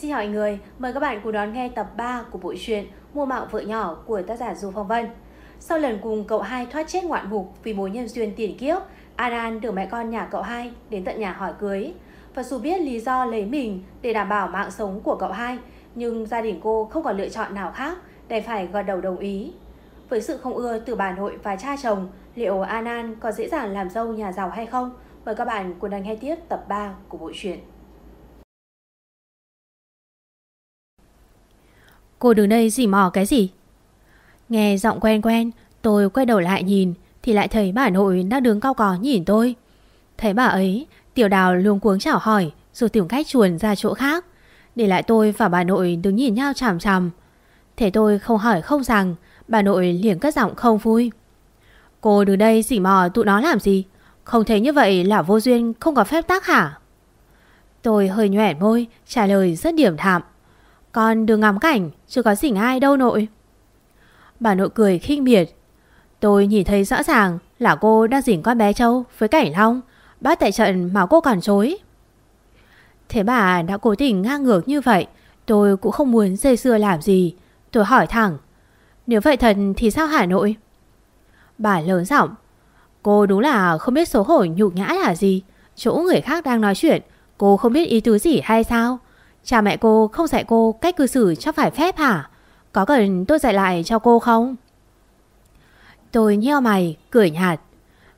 Xin chào mọi người, mời các bạn cùng đón nghe tập 3 của bộ truyện Mua mạo vợ nhỏ của tác giả Du Phong Vân. Sau lần cùng cậu hai thoát chết ngoạn mục vì mối nhân duyên tiền kiếp, Anan được mẹ con nhà cậu hai đến tận nhà hỏi cưới. Và dù biết lý do lấy mình để đảm bảo mạng sống của cậu hai, nhưng gia đình cô không còn lựa chọn nào khác để phải gật đầu đồng ý. Với sự không ưa từ bà nội và cha chồng, liệu Anan có dễ dàng làm dâu nhà giàu hay không? Mời các bạn cùng đang nghe tiếp tập 3 của bộ truyện. Cô đứng đây dỉ mò cái gì? Nghe giọng quen quen, tôi quay đầu lại nhìn thì lại thấy bà nội đang đứng cao có nhìn tôi. Thấy bà ấy, tiểu đào luống cuống chào hỏi rồi tìm cách chuồn ra chỗ khác. Để lại tôi và bà nội đứng nhìn nhau chằm chằm. Thế tôi không hỏi không rằng, bà nội liền cất giọng không vui. Cô đứng đây dỉ mò tụi nó làm gì? Không thấy như vậy là vô duyên không có phép tác hả? Tôi hơi nhoẻn môi, trả lời rất điểm thạm. Con đừng ngắm cảnh, chưa có xỉnh ai đâu nội. Bà nội cười khinh miệt. Tôi nhìn thấy rõ ràng là cô đang dỉnh con bé Châu với cảnh Long. Bắt tại trận mà cô còn chối. Thế bà đã cố tình ngang ngược như vậy, tôi cũng không muốn dây xưa làm gì. Tôi hỏi thẳng, nếu vậy thật thì sao Hà Nội? Bà lớn giọng, cô đúng là không biết xấu hổ nhục nhã là gì. Chỗ người khác đang nói chuyện, cô không biết ý tứ gì hay sao? Cha mẹ cô không dạy cô cách cư xử cho phải phép hả? Có cần tôi dạy lại cho cô không? Tôi nheo mày, cười nhạt.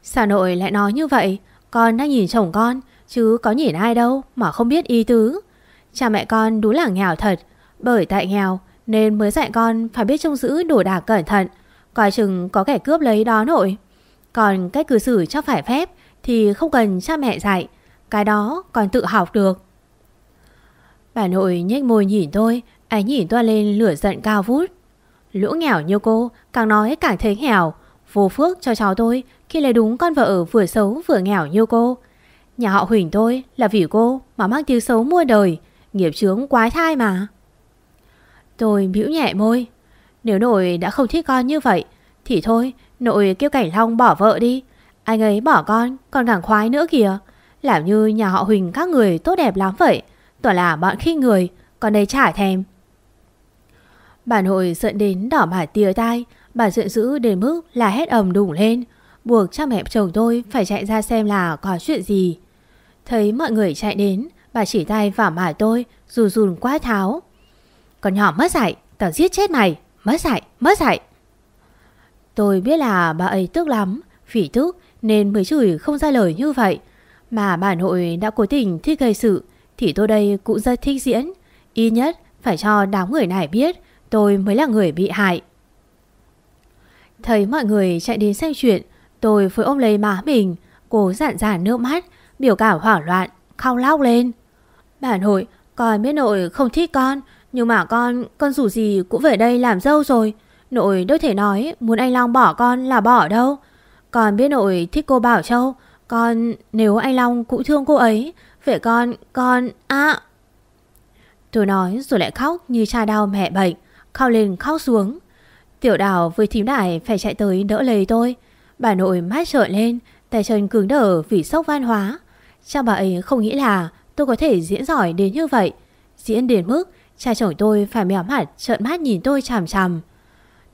Sao nội lại nói như vậy? Con đang nhìn chồng con, chứ có nhìn ai đâu mà không biết ý tứ. Cha mẹ con đúng là nghèo thật, bởi tại nghèo nên mới dạy con phải biết trông giữ đồ đạc cẩn thận, coi chừng có kẻ cướp lấy đó nội. Còn cách cư xử cho phải phép thì không cần cha mẹ dạy, cái đó còn tự học được. Bà nội nhếch môi nhìn tôi, ánh nhìn toa lên lửa giận cao vút. Lũ nghèo như cô, càng nói càng thấy nghèo. Vô phước cho cháu tôi khi lấy đúng con vợ vừa xấu vừa nghèo như cô. Nhà họ Huỳnh tôi là vì cô mà mang tiếng xấu mua đời, nghiệp chướng quái thai mà. Tôi bĩu nhẹ môi. Nếu nội đã không thích con như vậy, thì thôi, nội kêu Cảnh Long bỏ vợ đi. Anh ấy bỏ con, còn càng khoái nữa kìa. Làm như nhà họ Huỳnh các người tốt đẹp lắm vậy. Toàn là bọn khi người Còn đây chả thèm. Bà hội giận đến đỏ mặt tia tai, Bà giận dữ đến mức là hét ầm đủng lên. Buộc cha mẹ chồng tôi Phải chạy ra xem là có chuyện gì. Thấy mọi người chạy đến, Bà chỉ tay vào mặt tôi Rùn rùn quá tháo. Còn nhỏ mất dạy, Tao giết chết mày, Mất dạy Mất dạy. Tôi biết là bà ấy tức lắm, Phỉ tức, nên mới chửi không ra lời như vậy. Mà bà nội đã cố tình thích gây sự thì tôi đây cũng rất thích diễn. Y nhất phải cho đám người này biết tôi mới là người bị hại. Thấy mọi người chạy đến xem chuyện, tôi phải ôm lấy má mình, cố giản giản nước mắt, biểu cảm hoảng loạn, khóc lóc lên. Bà nội, con biết nội không thích con, nhưng mà con, con dù gì cũng về đây làm dâu rồi. Nội đâu thể nói muốn anh Long bỏ con là bỏ đâu. Con biết nội thích cô Bảo Châu, con nếu anh Long cũng thương cô ấy, Vậy con, con, à Tôi nói rồi lại khóc như cha đau mẹ bệnh Khóc lên khóc xuống. Tiểu đào với thím đại phải chạy tới đỡ lấy tôi. Bà nội mát trợn lên Tay chân cứng đờ vì sốc văn hóa. Chắc bà ấy không nghĩ là tôi có thể diễn giỏi đến như vậy. Diễn đến mức cha chồng tôi phải mèo mặt trợn mắt nhìn tôi chằm chằm.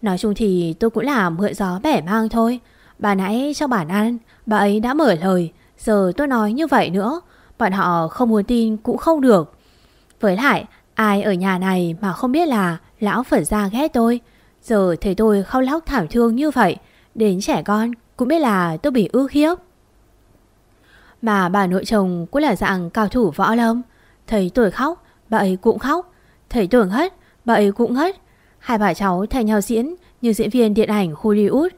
Nói chung thì tôi cũng là mượn gió bẻ mang thôi. Bà nãy trong bản ăn Bà ấy đã mở lời. Giờ tôi nói như vậy nữa Bọn họ không muốn tin cũng không được. Với lại, ai ở nhà này mà không biết là Lão Phật gia ghét tôi? Giờ thấy tôi khóc lóc thảm thương như vậy, Đến trẻ con cũng biết là tôi bị ưu khiếp Mà bà nội chồng cũng là dạng cao thủ võ lâm. Thấy tôi khóc, Bà ấy cũng khóc. Thấy tôi ngất Bà ấy cũng ngất Hai bà cháu thay nhau diễn như diễn viên điện ảnh Hollywood,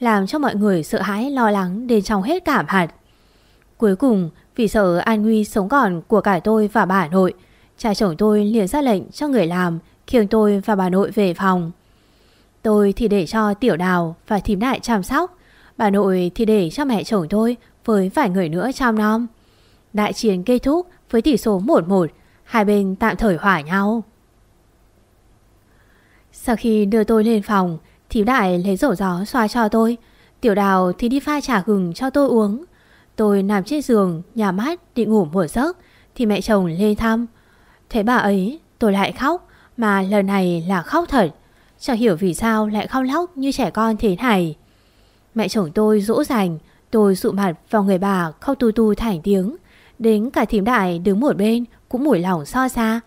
Làm cho mọi người sợ hãi lo lắng đến trong hết cảm hạt Cuối cùng vì sợ an nguy sống còn của cả tôi và bà nội, Cha chồng tôi liền ra lệnh cho người làm, Khiêng tôi và bà nội về phòng. Tôi thì để cho tiểu đào và thím đại chăm sóc, Bà nội thì để cho mẹ chồng tôi với vài người nữa chăm nom. Đại chiến kết thúc với tỷ số 1-1 Hai bên tạm thời hỏa nhau. Sau khi đưa tôi lên phòng, Thím đại lấy rổ gió xoa cho tôi. Tiểu đào thì đi pha trà gừng cho tôi uống. Tôi nằm trên giường, nhà mát định ngủ một giấc thì mẹ chồng lên thăm. Thấy bà ấy, tôi lại khóc Mà lần này là khóc thật. Chẳng hiểu vì sao lại khóc lóc như trẻ con thế này. Mẹ chồng tôi dỗ dành Tôi dụ mặt vào người bà khóc tu tu thành tiếng. Đến cả thím đại đứng một bên Cũng mủi lòng so xa.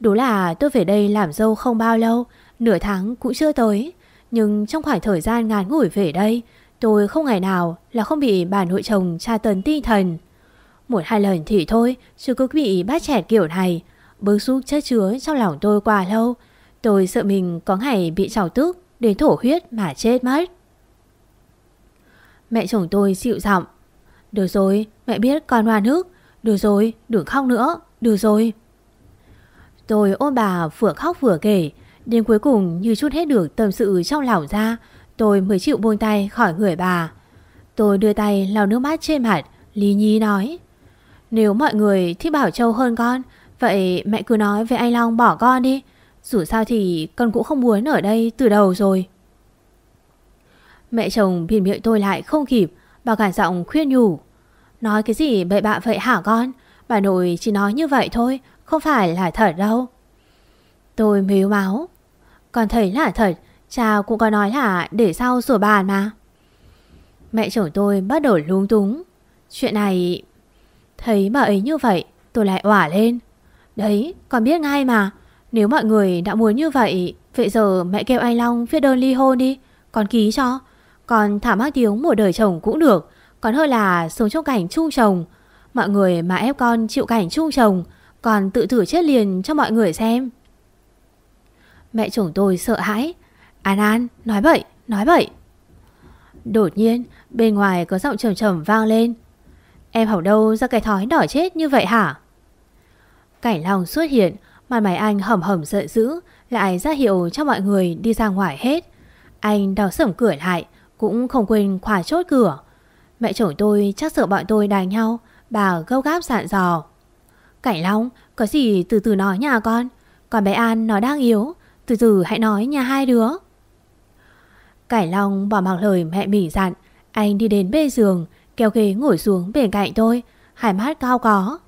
Đúng là tôi về đây làm dâu không bao lâu Nửa tháng cũng chưa tới. Nhưng trong khoảng thời gian ngắn ngủi về đây Tôi không ngày nào là không bị bà nội chồng tra tấn tinh thần. Một hai lần thì thôi, Chứ cứ bị bắt chẹt kiểu này. Bức xúc chất chứa trong lòng tôi quá lâu. Tôi sợ mình có ngày bị trào tức, Đến thổ huyết mà chết mất. Mẹ chồng tôi dịu giọng. Được rồi, mẹ biết con hoa nước. Được rồi, đừng khóc nữa. Được rồi. Tôi ôm bà vừa khóc vừa kể. Đến cuối cùng như chút hết được tâm sự trong lòng ra Tôi mới chịu buông tay khỏi người bà. Tôi đưa tay lau nước mắt trên mặt, Lý Nhi nói. Nếu mọi người thích Bảo Châu hơn con, Vậy mẹ cứ nói với anh Long bỏ con đi. Dù sao thì con cũng không muốn ở đây từ đầu rồi. Mẹ chồng biển miệng tôi lại không kịp, Bà cả giọng khuyên nhủ. Nói cái gì bậy bạ vậy hả con? Bà nội chỉ nói như vậy thôi, Không phải là thật đâu. Tôi mếu máu. Con thấy là thật Cha cũng có nói là để sau sửa bàn mà. Mẹ chồng tôi bắt đầu lung túng. Chuyện này, Thấy bà ấy như vậy, Tôi lại ỏa lên. Đấy, con biết ngay mà. Nếu mọi người đã muốn như vậy Vậy giờ mẹ kêu anh Long viết đơn ly hôn đi. Con ký cho. Còn thả mắc tiếng một đời chồng cũng được. Còn hơn là sống trong cảnh chung chồng. Mọi người mà ép con chịu cảnh chung chồng, Còn tự thử chết liền cho mọi người xem. Mẹ chồng tôi sợ hãi. An An, nói bậy nói bậy. Đột nhiên, bên ngoài có giọng trầm trầm vang lên. Em học đâu ra cái thói đỏ chết như vậy hả? Cảnh Long xuất hiện, Mặt mày anh hầm hầm giận dữ, Lại ra hiệu cho mọi người đi ra ngoài hết. Anh đào sẩm cửa lại, Cũng không quên khóa chốt cửa. Mẹ chồng tôi chắc sợ bọn tôi đánh nhau, Bà gâu gáp dặn dò. Cảnh Long Có gì từ từ nói nhà con Còn bé An nó đang yếu, Từ từ hãy nói nhà hai đứa. Cải Long bỏ mặc lời mẹ mỉ dặn Anh đi đến bê giường Kéo ghế ngồi xuống bên cạnh tôi Hai mắt cao có.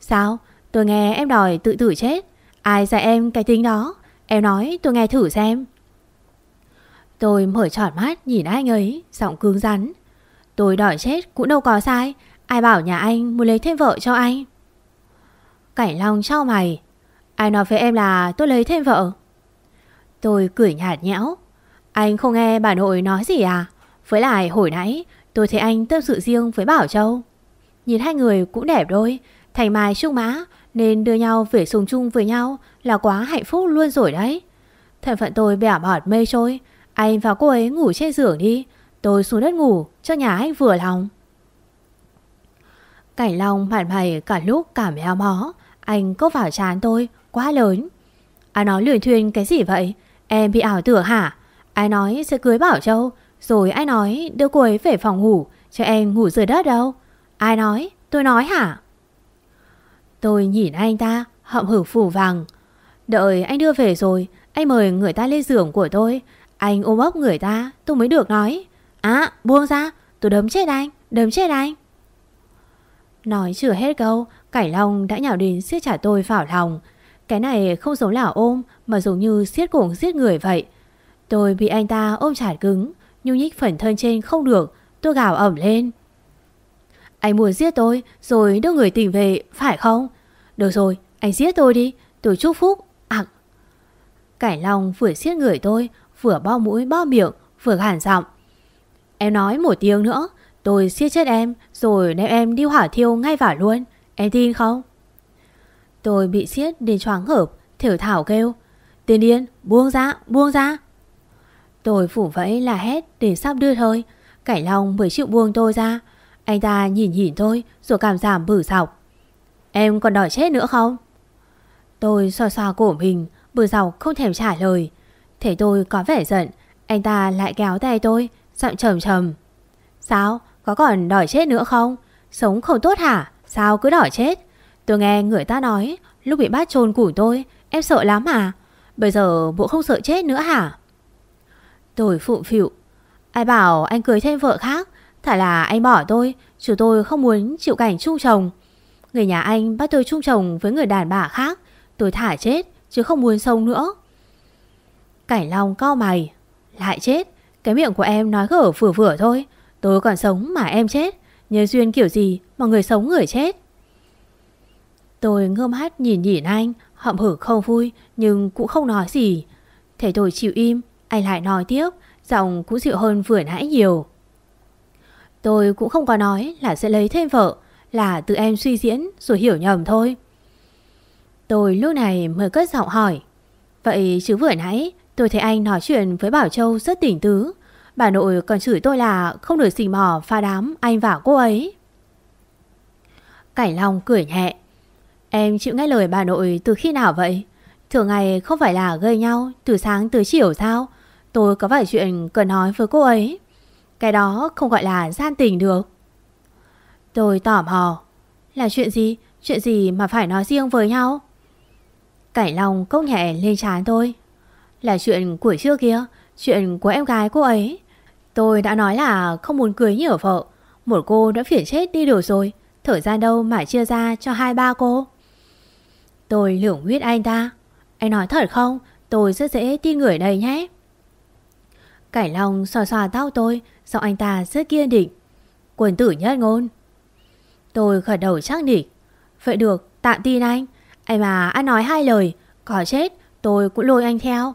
Sao? Tôi nghe em đòi tự tử chết. Ai dạy em cái tính đó? Em nói tôi nghe thử xem. Tôi mở tròn mắt nhìn anh ấy, Giọng cứng rắn. Tôi đòi chết cũng đâu có sai. Ai bảo nhà anh muốn lấy thêm vợ cho anh? Cảnh Long trao mày. Ai nói với em là tôi lấy thêm vợ? Tôi cười nhạt nhẽo anh không nghe bà nội nói gì à? Với lại hồi nãy tôi thấy anh tâm sự riêng với Bảo Châu. Nhìn hai người cũng đẹp đôi, thành mai trúc mã nên đưa nhau về sùng chung với nhau là quá hạnh phúc luôn rồi đấy. Thân phận tôi bẻ bọt mây trôi, anh và cô ấy ngủ trên giường đi, tôi xuống đất ngủ cho nhà anh vừa lòng. Cảnh Long mặt mày cả lúc cả méo mó, anh cốc vào chán tôi, quá lớn. À, anh nói luyện thuyền cái gì vậy? Em bị ảo tưởng hả? Ai nói sẽ cưới Bảo Châu, Rồi ai nói đưa cô ấy về phòng ngủ, Cho em ngủ dưới đất đâu? Ai nói? Tôi nói hả? Tôi nhìn anh ta, Hậm hử phủ vàng. Đợi anh đưa về rồi, Anh mời người ta lên giường của tôi. Anh ôm ấp người ta, tôi mới được nói. À buông ra, tôi đấm chết anh, Đấm chết anh. Nói chưa hết câu, Cải Long đã nhào đến siết trả tôi vào lòng. Cái này không giống là ôm, Mà giống như siết cuồng giết người vậy. Tôi bị anh ta ôm chặt cứng Nhung nhích phần thân trên không được, Tôi gào ẩm lên. Anh muốn giết tôi rồi đưa người tỉnh về, Phải không? Được rồi, anh giết tôi đi, Tôi chúc phúc. À cải Long vừa giết người tôi, Vừa bao mũi bao miệng, Vừa gàn giọng. Em nói một tiếng nữa, Tôi giết chết em, Rồi đem em đi hỏa thiêu ngay vào luôn, Em tin không? Tôi bị siết đến choáng ngợp Thiểu thảo kêu. Tiên điên buông ra buông ra. Tôi phủ vẫy là hét để sắp đưa thôi. Cảnh Long mới chịu buông tôi ra. Anh ta nhìn nhìn tôi, Rồi cảm giảm bử sọc Em còn đòi chết nữa không? Tôi xoa xoa cổ mình Bử sọc không thèm trả lời. Thế tôi có vẻ giận, Anh ta lại kéo tay tôi, Giọng trầm trầm. Sao, có còn đòi chết nữa không? Sống không tốt hả? Sao cứ đòi chết? Tôi nghe người ta nói, Lúc bị bắt chôn củ tôi, Em sợ lắm à? Bây giờ bộ không sợ chết nữa hả? Tôi phụ phịu Ai bảo anh cưới thêm vợ khác Thả là anh bỏ tôi Chứ tôi không muốn chịu cảnh chung chồng Người nhà anh bắt tôi chung chồng với người đàn bà khác Tôi thả chết chứ không muốn sống nữa. Cảnh Long cao mày. Lại chết, cái miệng của em nói gở vừa vừa thôi. Tôi còn sống mà em chết. Nhân duyên kiểu gì mà người sống người chết. Tôi ngơ hát nhìn nhìn anh, hậm hử không vui nhưng cũng không nói gì. Thế tôi chịu im, anh lại nói tiếp, giọng cũng dịu hơn vừa nãy nhiều. Tôi cũng không có nói là sẽ lấy thêm vợ, là tự em suy diễn rồi hiểu nhầm thôi. Tôi lúc này mới cất giọng hỏi. Vậy chứ vừa nãy tôi thấy anh nói chuyện với Bảo Châu rất tỉnh tứ. Bà nội còn chửi tôi là không được xì mò pha đám anh và cô ấy. Cảnh Long cười nhẹ. Em chịu nghe lời bà nội từ khi nào vậy? Thường ngày không phải là gây nhau từ sáng tới chiều sao? Tôi có vài chuyện cần nói với cô ấy. Cái đó không gọi là gian tình được. Tôi tỏ mò. Là chuyện gì? Chuyện gì mà phải nói riêng với nhau? Cải Long cốc nhẹ lên trán tôi. Là chuyện của trước kia, chuyện của em gái cô ấy. Tôi đã nói là không muốn cưới nhiều vợ. Một cô đã phiền chết đi được rồi. Thời gian đâu mà chia ra cho hai ba cô. Tôi lưỡng huyết anh ta. Anh nói thật không? Tôi rất dễ tin người đây nhé. Cải Long xòa xòa tao tôi, giọng anh ta rất kiên định. Quần tử nhất ngôn. Tôi khởi đầu chắc định. Vậy được, tạm tin anh. Anh mà anh nói hai lời, có chết tôi cũng lôi anh theo.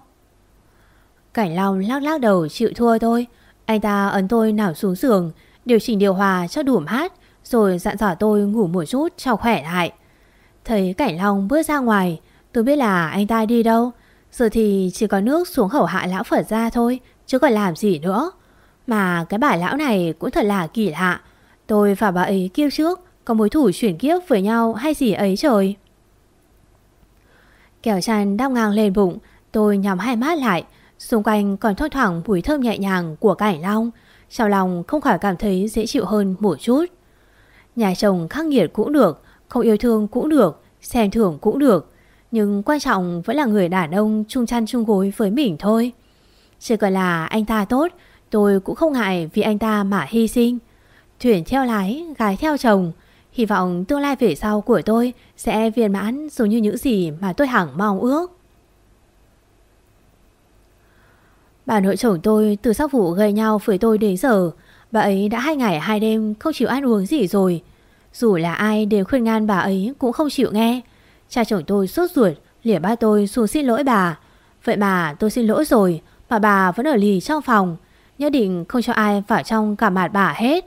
Cảnh Long lắc lắc đầu chịu thua tôi. Anh ta ấn tôi nào xuống giường, điều chỉnh điều hòa cho đủ hát rồi dặn dò tôi ngủ một chút cho khỏe lại. Thấy Cảnh Long bước ra ngoài, tôi biết là anh ta đi đâu. Giờ thì chỉ có nước xuống khẩu hạ lão Phật ra thôi, chứ còn làm gì nữa. Mà cái bà lão này cũng thật là kỳ lạ. Tôi và bà ấy kêu trước, có mối thủ chuyển kiếp với nhau hay gì ấy trời. Kẻo chăn đắp ngang lên bụng, tôi nhắm hai mắt lại, xung quanh còn thoang thoảng mùi thơm nhẹ nhàng của cảnh long. Trong lòng không khỏi cảm thấy dễ chịu hơn một chút. Nhà chồng khắc nghiệt cũng được, không yêu thương cũng được, xem thường cũng được. Nhưng quan trọng vẫn là người đàn ông chung chăn chung gối với mình thôi. Chỉ cần là anh ta tốt, tôi cũng không ngại vì anh ta mà hy sinh. Thuyền theo lái, gái theo chồng. Hy vọng tương lai về sau của tôi sẽ viên mãn giống như những gì mà tôi hẳn mong ước. Bà nội chồng tôi từ sau vụ gây nhau với tôi đến giờ, bà ấy đã hai ngày hai đêm không chịu ăn uống gì rồi. Dù là ai đều khuyên ngăn bà ấy cũng không chịu nghe. Cha chồng tôi sốt ruột, lỉa ba tôi xuống xin lỗi bà. Vậy mà tôi xin lỗi rồi, mà bà vẫn ở lì trong phòng. Nhất định không cho ai vào trong cả mặt bà hết.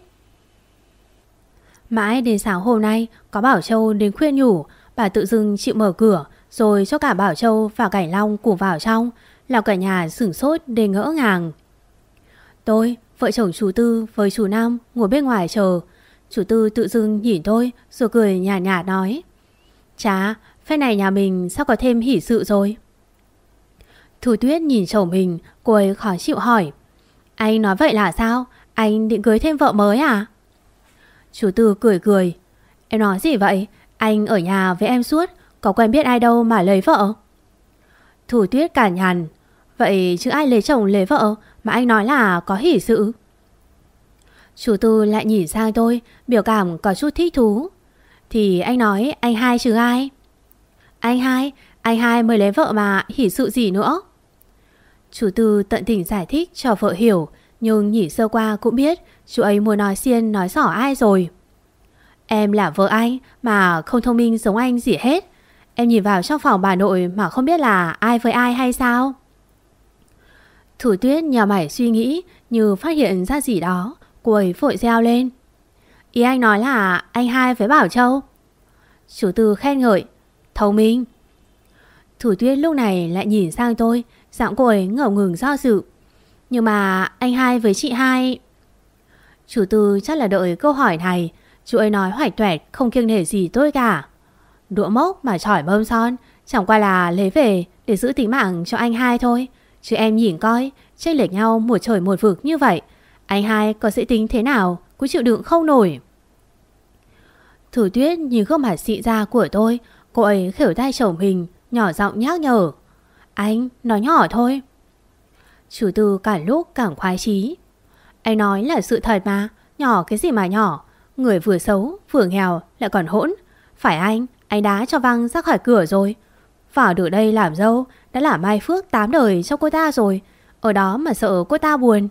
Mãi đến sáng hôm nay có Bảo Châu đến khuyên nhủ, bà tự dưng chịu mở cửa rồi cho cả Bảo Châu và Cảnh Long cùng vào trong, làm cả nhà sửng sốt để ngỡ ngàng. Tôi, vợ chồng chú Tư với chú Nam ngồi bên ngoài chờ. Chú Tư tự dưng nhìn tôi rồi cười nhạt nhạt nói. Chà, phép này nhà mình sao có thêm hỷ sự rồi? Thu Tuyết nhìn chồng mình, cô ấy khó chịu hỏi. Anh nói vậy là sao? Anh định cưới thêm vợ mới à? Chú Tư cười cười. Em nói gì vậy? Anh ở nhà với em suốt, có quen biết ai đâu mà lấy vợ? Thủ Tuyết cả nhằn. Vậy chứ ai lấy chồng lấy vợ mà anh nói là có hỷ sự? Chủ tư lại nhìn sang tôi, biểu cảm có chút thích thú. Thì anh nói anh hai chứ ai? Anh hai, anh hai mới lấy vợ mà hỷ sự gì nữa? Chủ tư tận tình giải thích cho vợ hiểu, nhưng nhỉ sơ qua cũng biết chú ấy muốn nói xiên nói sỏ ai rồi. Em là vợ anh mà không thông minh giống anh gì hết. Em nhìn vào trong phòng bà nội mà không biết là ai với ai hay sao? Thủ tuyết nhà mày suy nghĩ như phát hiện ra gì đó. Cô ấy vội reo lên. Ý anh nói là anh hai với Bảo Châu. Chủ tư khen ngợi. Thông minh. Thủ tuyết lúc này lại nhìn sang tôi. Giọng cô ấy ngẩng ngừng do dự. Nhưng mà anh hai với chị hai... Chủ tư chắc là đợi câu hỏi này. Chú ấy nói hoài tuẹt không kiêng nể gì tôi cả. Đũa mốc mà trỏi bơm son. Chẳng qua là lấy về để giữ tính mạng cho anh hai thôi. Chứ em nhìn coi, chênh lệch nhau một trời một vực như vậy. Anh hai có sẽ tính thế nào, cũng chịu đựng không nổi. Thử tuyết nhìn gương mặt xị ra của tôi, cô ấy khỉu tay chồng mình, nhỏ giọng nhắc nhở. Anh, nói nhỏ thôi. Chủ tư cả lúc càng khoái chí. Anh nói là sự thật mà, nhỏ cái gì mà nhỏ. Người vừa xấu, vừa nghèo, lại còn hỗn. Phải anh, anh đá cho văng ra khỏi cửa rồi. Vào được đây làm dâu Đã là mai phước tám đời cho cô ta rồi Ở đó mà sợ cô ta buồn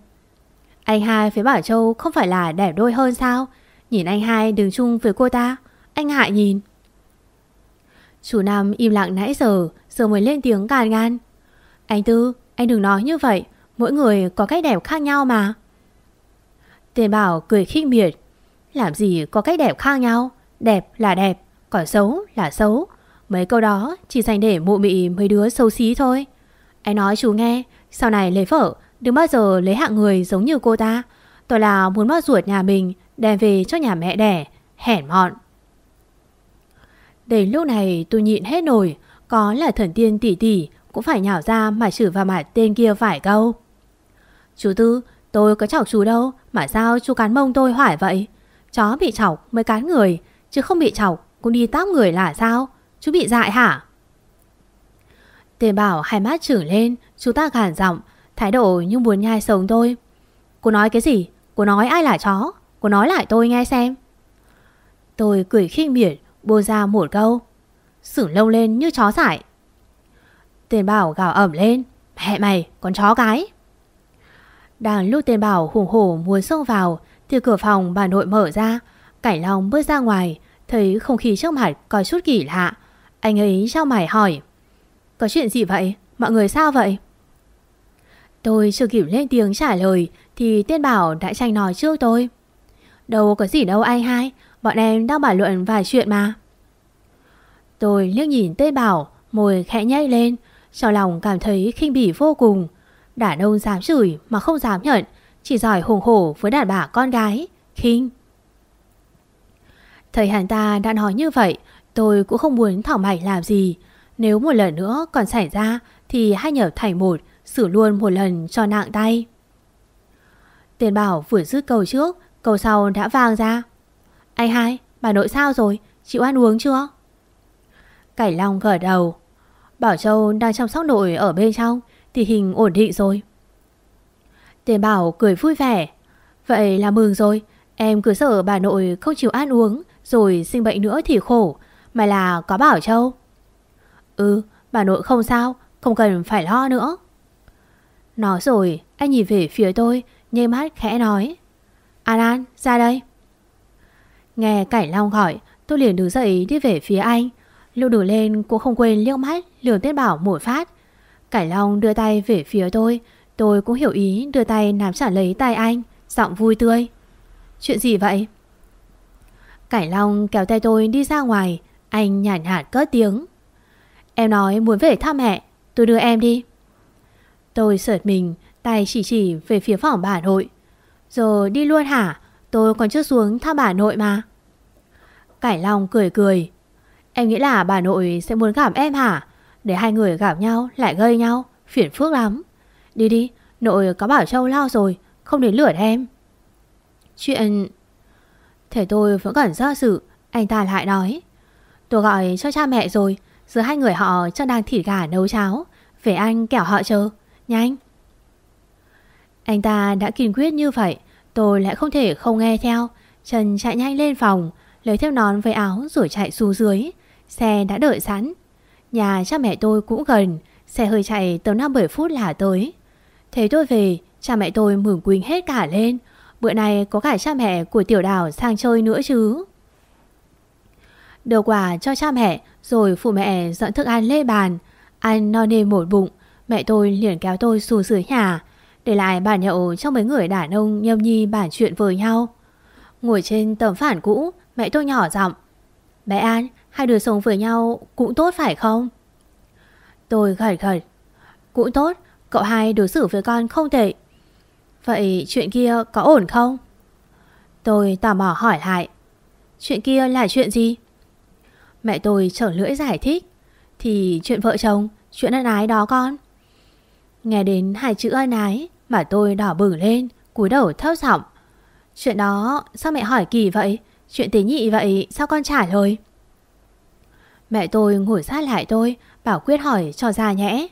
Anh hai với Bảo Châu không phải là đẹp đôi hơn sao Nhìn anh hai đứng chung với cô ta Anh hại nhìn Chú Nam im lặng nãy giờ Giờ mới lên tiếng gàn gan. Anh Tư, anh đừng nói như vậy. Mỗi người có cách đẹp khác nhau mà. Tiền Bảo cười khinh miệt. Làm gì có cách đẹp khác nhau? Đẹp là đẹp, Còn xấu là xấu. Mấy câu đó chỉ dành để mụ mị mấy đứa xấu xí thôi. Anh nói chú nghe, Sau này lấy vợ, Đừng bao giờ lấy hạng người giống như cô ta. Tôi là muốn mất ruột nhà mình, Đem về cho nhà mẹ đẻ Hẻn mọn. Đến lúc này tôi nhịn hết nổi. Có là thần tiên tỷ tỷ, Cũng phải nhảo ra mà chửi vào mặt tên kia phải câu Chú Tư, Tôi có chọc chú đâu, Mà sao chú cán mông tôi hỏi vậy? Chó bị chọc mới cán người, Chứ không bị chọc cũng đi tóc người là sao? Chú bị dại hả? Tiền bảo hai mắt trưởng lên, Chú ta gàn giọng, Thái độ như muốn nhai sống tôi. Cô nói cái gì? Cô nói ai là chó? Cô nói lại tôi nghe xem. Tôi cười khinh miệt, Buông ra một câu. Sửng lông lên như chó sải. Tiền bảo gào ẩm lên Mẹ mày, con chó cái Đang lúc tiền bảo hùng hổ muốn xông vào, Thì cửa phòng bà nội mở ra Cảnh Long bước ra ngoài, Thấy không khí trước mặt có chút kỳ lạ Anh ấy trao mày hỏi, Có chuyện gì vậy? Mọi người sao vậy? Tôi chưa kịp lên tiếng trả lời, Thì tiên bảo đã tranh nói trước tôi Đâu có gì đâu ai hai, Bọn em đang bàn luận vài chuyện mà Tôi liếc nhìn tên bảo Môi khẽ nhếch lên Trong lòng cảm thấy khinh bỉ vô cùng. Đàn ông dám chửi mà không dám nhận Chỉ giỏi hùng hổ với đàn bà con gái. Khinh. Thầy hắn ta đã nói như vậy Tôi cũng không muốn thảo mày làm gì. Nếu một lần nữa còn xảy ra Thì hai nhở thành một Xử luôn một lần cho nặng tay. Tiền bảo vừa dứt câu trước Câu sau đã vang ra. Anh hai, bà nội sao rồi? Chịu ăn uống chưa? Cải Long gật đầu. Bảo Châu đang chăm sóc nội ở bên trong, Thì hình ổn định rồi. Tiền bảo cười vui vẻ. Vậy là mừng rồi, Em cứ sợ bà nội không chịu ăn uống, Rồi sinh bệnh nữa thì khổ, Mà là có Bảo Châu. Ừ bà nội không sao, Không cần phải lo nữa. Nói rồi, anh nhìn về phía tôi, Nhây mắt khẽ nói. An An, ra đây. Nghe Cảnh Long gọi, Tôi liền đứng dậy đi về phía anh lưu đủ lên cũng không quên liếc mắt Lường tuyết Bảo một phát. Cải Long đưa tay về phía tôi. Tôi cũng hiểu ý đưa tay nắm trả lấy tay anh, Giọng vui tươi. Chuyện gì vậy? Cải Long kéo tay tôi đi ra ngoài. Anh nhàn nhạt cất tiếng. Em nói muốn về thăm mẹ, Tôi đưa em đi. Tôi sợt mình, Tay chỉ chỉ về phía phòng bà nội. Rồi đi luôn hả? Tôi còn chưa xuống thăm bà nội mà. Cải Long cười cười. Em nghĩ là bà nội sẽ muốn gặp em hả? Để hai người gặp nhau lại gây nhau, Phiền phức lắm. Đi đi, Nội có bảo Châu lo rồi, Không đến lượt em. Chuyện... Thế tôi vẫn còn do sự Anh ta lại nói. Tôi gọi cho cha mẹ rồi, Giờ hai người họ cho đang thịt gà nấu cháo. Về anh kẻo họ chờ, Nhanh. Anh ta đã kiên quyết như vậy, Tôi lại không thể không nghe theo. Trần chạy nhanh lên phòng, Lấy theo nón với áo rồi chạy xuống dưới. Xe đã đợi sẵn. Nhà cha mẹ tôi cũng gần, Xe hơi chạy tầm 5-7 phút là tới. Thấy tôi về, Cha mẹ tôi mừng quỳnh hết cả lên. Bữa nay có cả cha mẹ của tiểu đảo sang chơi nữa chứ. Đưa quà cho cha mẹ, Rồi phụ mẹ dọn thức ăn lên bàn. Ăn no nê một bụng, Mẹ tôi liền kéo tôi xuống dưới nhà. Để lại bàn nhậu cho mấy người đàn ông Nhâm nhi bàn chuyện với nhau. Ngồi trên tấm phản cũ, Mẹ tôi nhỏ giọng. Bé An Hai đứa sống với nhau cũng tốt phải không? Tôi gật gật Cũng tốt, Cậu hai đối xử với con không tệ. Vậy chuyện kia có ổn không? Tôi tò mò hỏi lại. Chuyện kia là chuyện gì? Mẹ tôi trở lưỡi giải thích. Thì chuyện vợ chồng, Chuyện ân ái đó con. Nghe đến hai chữ ân ái Mà tôi đỏ bừng lên, cúi đầu thấp giọng. Chuyện đó sao mẹ hỏi kỳ vậy? Chuyện tế nhị vậy sao con trả lời? Mẹ tôi ngồi sát lại tôi Bảo quyết hỏi cho ra nhẽ.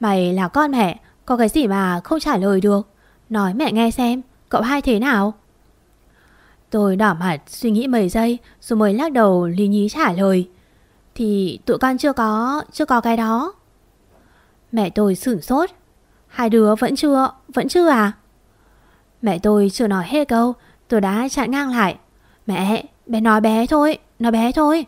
Mày là con mẹ Có cái gì mà không trả lời được? Nói mẹ nghe xem Cậu hai thế nào? Tôi đỏ mặt suy nghĩ mấy giây Rồi mới lắc đầu lý nhí trả lời. Thì tụi con chưa có, chưa có cái đó. Mẹ tôi sửng sốt. Hai đứa vẫn chưa, vẫn chưa à? Mẹ tôi chưa nói hết câu Tôi đã chặn ngang lại. Mẹ, bé nói bé thôi, nói bé thôi.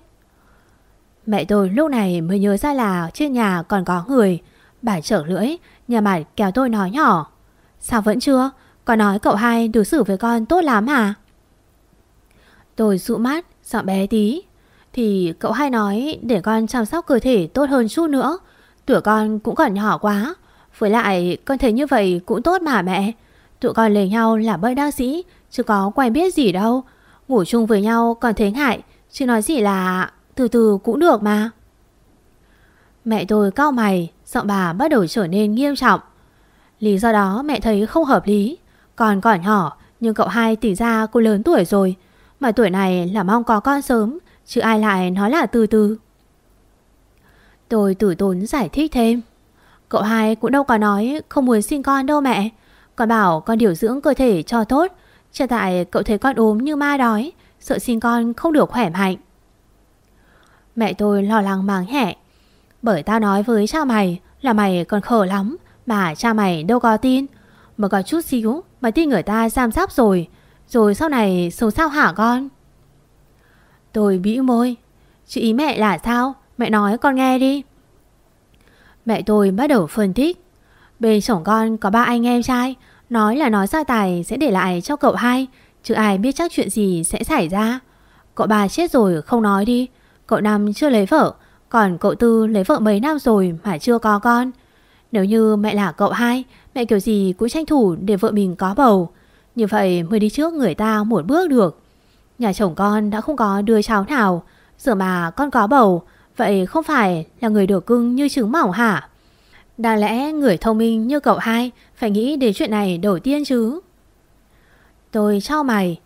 Mẹ tôi lúc này mới nhớ ra là trên nhà còn có người. Bà trở lưỡi, Nhà mặt kéo tôi nói nhỏ. Sao vẫn chưa? Con nói cậu hai đối xử với con tốt lắm hả? Tôi dụ mắt, Giọng bé tí. Thì cậu hai nói để con chăm sóc cơ thể tốt hơn chút nữa. Tuổi con cũng còn nhỏ quá. Với lại con thấy như vậy cũng tốt mà mẹ. Tụi con lấy nhau là bơi đa sĩ Chứ có quen biết gì đâu. Ngủ chung với nhau còn thấy ngại, Chứ nói gì là từ từ cũng được mà. Mẹ tôi cao mày Giọng bà bắt đầu trở nên nghiêm trọng. Lý do đó mẹ thấy không hợp lý. Còn còn nhỏ, Nhưng cậu hai tỷ ra cô lớn tuổi rồi. Mà tuổi này là mong có con sớm, Chứ ai lại nói là từ từ. Tôi tử tốn giải thích thêm. Cậu hai cũng đâu có nói Không muốn sinh con đâu mẹ. Còn bảo con điều dưỡng cơ thể cho tốt. Chưa tại cậu thấy con ốm như ma đói, Sợ sinh con không được khỏe mạnh. Mẹ tôi lo lắng màng hẻ Bởi tao nói với cha mày Là mày còn khờ lắm, Mà cha mày đâu có tin. Mà có chút xíu mà tin người ta giam giáp rồi Rồi sau này xấu sao hả con? Tôi bĩu môi. Chị ý mẹ là sao? Mẹ nói con nghe đi. Mẹ tôi bắt đầu phân tích. Bên chồng con có ba anh em trai, Nói là nói gia tài sẽ để lại cho cậu hai, Chứ ai biết chắc chuyện gì sẽ xảy ra. Cậu ba chết rồi không nói đi. Cậu Năm chưa lấy vợ, Còn cậu Tư lấy vợ mấy năm rồi mà chưa có con. Nếu như mẹ là cậu hai, Mẹ kiểu gì cũng tranh thủ để vợ mình có bầu. Như vậy mới đi trước người ta một bước được. Nhà chồng con đã không có đứa cháu nào. Giờ mà con có bầu, Vậy không phải là người được cưng như trứng mỏng hả? Đáng lẽ người thông minh như cậu hai Phải nghĩ đến chuyện này đầu tiên chứ. Tôi cho mày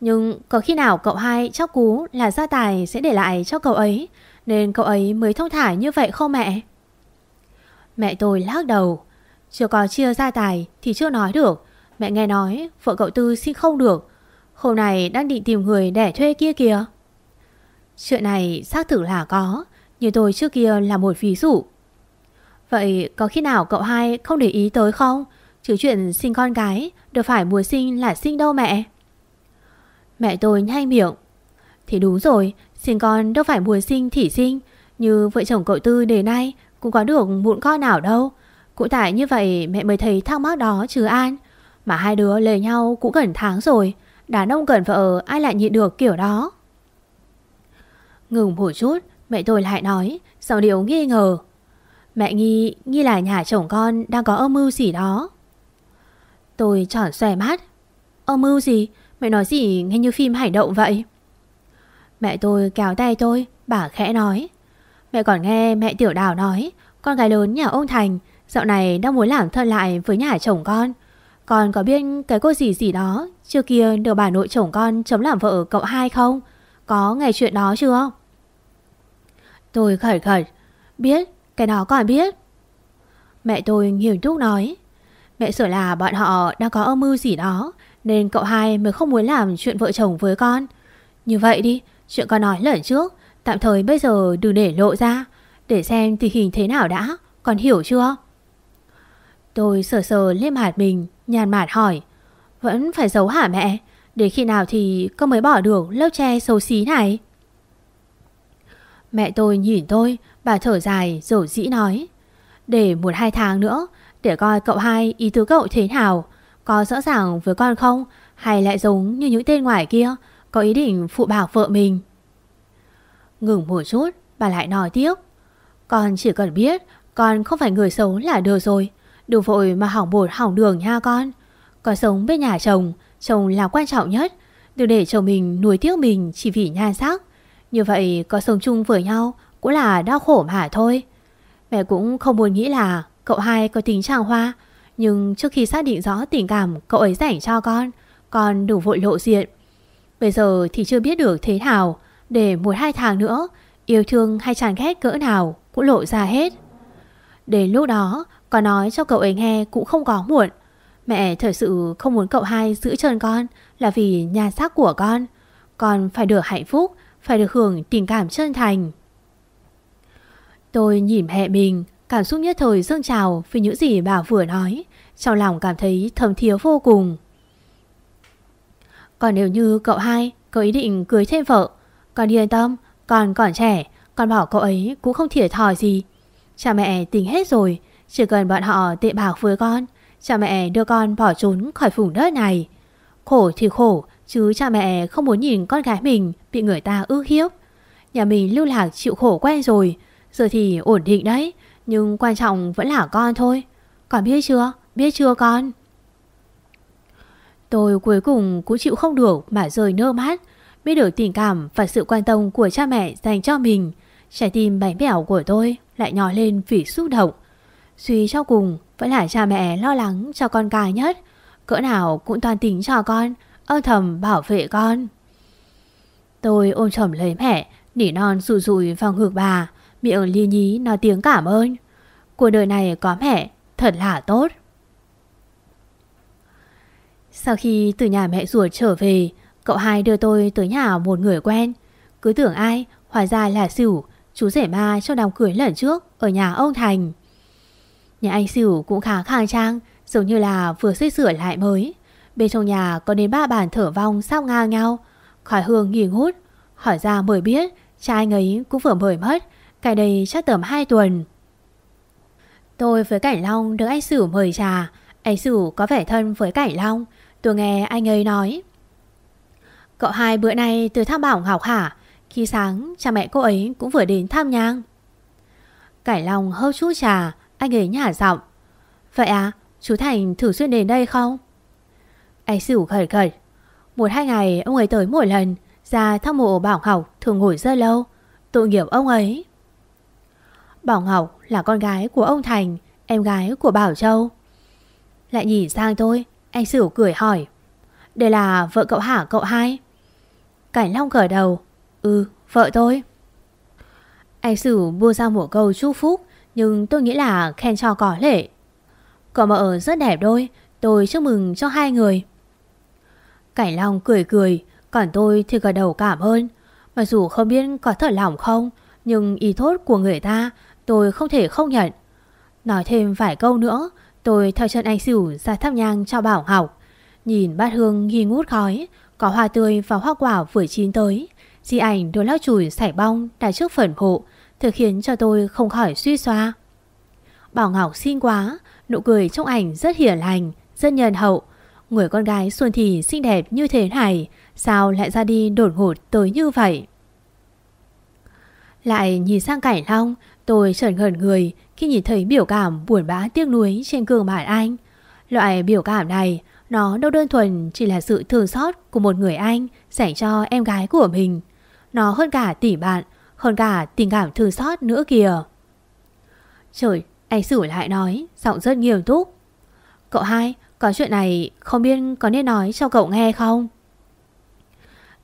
nhưng có khi nào cậu hai chắc cú là gia tài sẽ để lại cho cậu ấy, Nên cậu ấy mới thông thả như vậy không mẹ? Mẹ tôi lắc đầu. Chưa có chia gia tài thì chưa nói được. Mẹ nghe nói vợ cậu Tư xin không được. Hôm nay đang định tìm người để thuê kia kìa. Chuyện này xác thực là có, Nhưng tôi trước kia là một ví dụ. Vậy có khi nào cậu hai không để ý tới không? Chứ chuyện sinh con gái, Được phải mùa sinh là sinh đâu mẹ? Mẹ tôi nhanh miệng. Thì đúng rồi Sinh con đâu phải muốn sinh thì sinh Như vợ chồng cậu Tư đề nay Cũng có được muộn con nào đâu. Cũng tại như vậy mẹ mới thấy thắc mắc đó chứ an. Mà hai đứa lề nhau cũng gần tháng rồi Đàn ông gần vợ ai lại nhịn được kiểu đó? Ngừng một chút Mẹ tôi lại nói Sau điều nghi ngờ. Mẹ nghi, nghi là nhà chồng con đang có âm mưu gì đó. Tôi tròn xòe mắt. Âm mưu gì? Mẹ nói gì nghe như phim hành động vậy? Mẹ tôi kéo tay tôi Bà khẽ nói Mẹ còn nghe mẹ Tiểu Đào nói Con gái lớn nhà ông Thành Dạo này đang muốn làm thân lại với nhà chồng con Con có biết cái cô gì gì đó Trước kia được bà nội chồng con chấm làm vợ cậu hai không? Có ngày chuyện đó chưa? Tôi khởi khởi Biết, cái đó còn biết Mẹ tôi nghiêm túc nói Mẹ sợ là bọn họ đang có âm mưu gì đó nên cậu hai mới không muốn làm chuyện vợ chồng với con. Như vậy đi, Chuyện con nói lần trước, Tạm thời bây giờ đừng để lộ ra, Để xem tình hình thế nào đã, Con hiểu chưa? Tôi sờ sờ lên mặt mình, Nhàn mạt hỏi, Vẫn phải giấu hả mẹ? Để khi nào thì con mới bỏ được lớp tre xấu xí này? Mẹ tôi nhìn tôi, Bà thở dài rồi dĩ nói, Để một hai tháng nữa, Để coi cậu hai ý tứ cậu thế nào có rõ ràng với con không? Hay lại giống như những tên ngoài kia, Có ý định phụ bạc vợ mình? Ngừng một chút, Bà lại nói tiếp. Con chỉ cần biết, Con không phải người xấu là được rồi. Đừng vội mà hỏng bột hỏng đường nha con. Con sống bên nhà chồng Chồng là quan trọng nhất. Đừng để chồng mình nuối tiếc mình chỉ vì nhan sắc. Như vậy, có sống chung với nhau Cũng là đau khổ mà thôi. Mẹ cũng không muốn nghĩ là Cậu hai có tính trang hoa. Nhưng trước khi xác định rõ tình cảm cậu ấy dành cho con Con đủ vội lộ diện. Bây giờ thì chưa biết được thế nào Để một hai tháng nữa Yêu thương hay chán ghét cỡ nào Cũng lộ ra hết. Đến lúc đó Con nói cho cậu ấy nghe cũng không có muộn. Mẹ thật sự không muốn cậu hai giữ chân con Là vì nhà xác của con. Con phải được hạnh phúc Phải được hưởng tình cảm chân thành. Tôi nhìn mẹ mình, cảm xúc nhất thời dâng trào vì những gì bà vừa nói. Trong lòng cảm thấy thầm thiếu vô cùng. Còn nếu như cậu hai có ý định cưới thêm vợ, con yên tâm, con còn trẻ, con bỏ cậu ấy cũng không thiệt thòi gì. Cha mẹ tính hết rồi, chỉ cần bọn họ tệ bạc với con, cha mẹ đưa con bỏ trốn khỏi vùng đất này. Khổ thì khổ, chứ cha mẹ không muốn nhìn con gái mình bị người ta ước hiếp. Nhà mình lưu lạc chịu khổ quen rồi, giờ thì ổn định đấy, nhưng quan trọng vẫn là con thôi. còn biết chưa? Biết chưa con? Tôi cuối cùng cũng chịu không được mà rời nước mắt, biết được tình cảm và sự quan tâm của cha mẹ dành cho mình. Trái tim bánh bẻo của tôi lại nhỏ lên vì xúc động. Suy cho cùng vẫn là cha mẹ lo lắng cho con cái nhất. Cỡ nào cũng toàn tính cho con, âm thầm bảo vệ con. Tôi ôm chầm lấy mẹ, nỉ non rụi rụi vào ngực bà, miệng ly nhí nói tiếng cảm ơn. Cuộc đời này có mẹ, thật là tốt. Sau khi từ nhà mẹ ruột trở về, cậu hai đưa tôi tới nhà một người quen. Cứ tưởng ai, hóa ra là Sửu, chú rể ma trong đám cưới lần trước ở nhà ông Thành. Nhà anh Sửu cũng khá khang trang, giống như là vừa xây sửa lại mới. Bên trong nhà có đến ba bàn thở vong sắp ngang nhau, khỏi hương nghi ngút. Hỏi ra mới biết, cha anh ấy cũng vừa mời mất, cái đây chắc tầm 2 tuần. Tôi với Cảnh Long được anh Sửu mời trà, anh Sửu có vẻ thân với Cảnh Long, tôi nghe anh ấy nói. Cậu hai bữa nay từ thăm bảo Ngọc hả? Khi sáng cha mẹ cô ấy cũng vừa đến thăm nhang. cải lòng hớp chút trà, anh ấy nhả giọng. Vậy à, chú Thành thử xuyên đến đây không? Anh Sửu khởi khởi. Một hai ngày ông ấy tới mỗi lần, ra thăm mộ Bảo Ngọc thường ngồi rất lâu. Tội nghiệp ông ấy. Bảo Ngọc là con gái của ông Thành, em gái của Bảo Châu. Lại nhìn sang tôi, anh Sửu cười hỏi. Đây là vợ cậu hả cậu hai? Cảnh Long gật đầu. Ừ, vợ tôi. Anh Sửu buông ra một câu chúc phúc, nhưng tôi nghĩ là khen cho có lệ. Cậu mợ rất đẹp đôi, tôi chúc mừng cho hai người. Cảnh Long cười cười, còn tôi thì gật đầu cảm ơn. Mặc dù không biết có thật lòng không, nhưng ý thốt của người ta tôi không thể không nhận. Nói thêm vài câu nữa, tôi theo chân anh Sửu ra thắp nhang cho Bảo Ngọc. Nhìn bát hương nghi ngút khói, có hoa tươi và hoa quả vừa chín tới. Di ảnh đôi lắc chùi sải bong đặt trước phần hộ, thực khiến cho tôi không khỏi suy xoa. Bảo Ngọc xinh quá, nụ cười trong ảnh rất hiền lành, rất nhân hậu. Người con gái Xuân Thì xinh đẹp như thế này, sao lại ra đi đột ngột tới như vậy? Lại nhìn sang cảnh long, tôi trởn ngẩn người khi nhìn thấy biểu cảm buồn bã tiếc nuối trên gương mặt anh. Loại biểu cảm này, nó đâu đơn thuần chỉ là sự thương xót của một người anh dành cho em gái của mình. Nó hơn cả tỷ bạn, hơn cả tình cảm thương xót nữa kìa. Trời, anh Sử lại nói, giọng rất nghiêm túc. Cậu hai, có chuyện này không biết có nên nói cho cậu nghe không?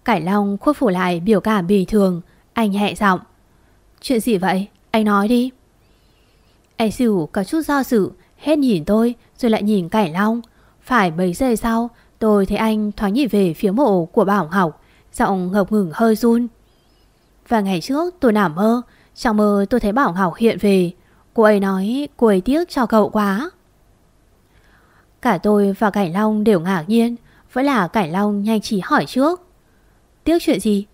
Cải Long khuất phủ lại biểu cảm bình thường, anh nhẹ giọng. Chuyện gì vậy? Anh nói đi. Anh Sửu có chút do dự, hết nhìn tôi rồi lại nhìn Cải Long. Phải mấy giây sau, tôi thấy anh thoáng nhìn về phía mộ của Bảo Ngọc, giọng ngập ngừng hơi run. Và ngày trước tôi nằm mơ, trong mơ tôi thấy Bảo Ngọc hiện về. Cô ấy nói cô ấy tiếc cho cậu quá. Cả tôi và Cải Long đều ngạc nhiên, vẫn là Cải Long nhanh trí hỏi trước. Tiếc chuyện gì?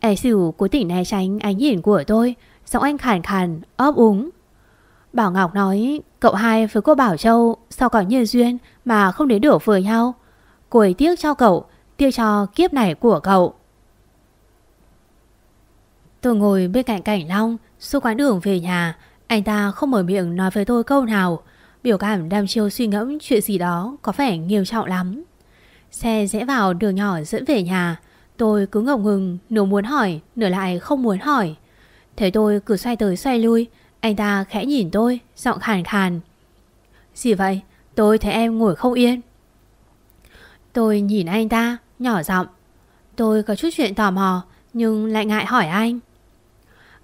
Ế xỉu cố tỉnh né tránh ánh nhìn của tôi, giọng anh khàn khàn, ấp úng. Bảo Ngọc nói cậu hai với cô Bảo Châu sao có nhân duyên mà không đến được với nhau. Cô ấy tiếc cho cậu, tiếc cho kiếp này của cậu. Tôi ngồi bên cạnh Cảnh Long, suốt quán đường về nhà, anh ta không mở miệng nói với tôi câu nào. Biểu cảm đam chiêu suy ngẫm chuyện gì đó có vẻ nghiêm trọng lắm. Xe rẽ vào đường nhỏ dẫn về nhà, tôi cứ ngồng ngừng, nửa muốn hỏi, nửa lại không muốn hỏi. Thấy tôi cứ xoay tới xoay lui, anh ta khẽ nhìn tôi, giọng khàn khàn. Gì vậy? Tôi thấy em ngồi không yên. Tôi nhìn anh ta, nhỏ giọng. Tôi có chút chuyện tò mò, nhưng lại ngại hỏi anh.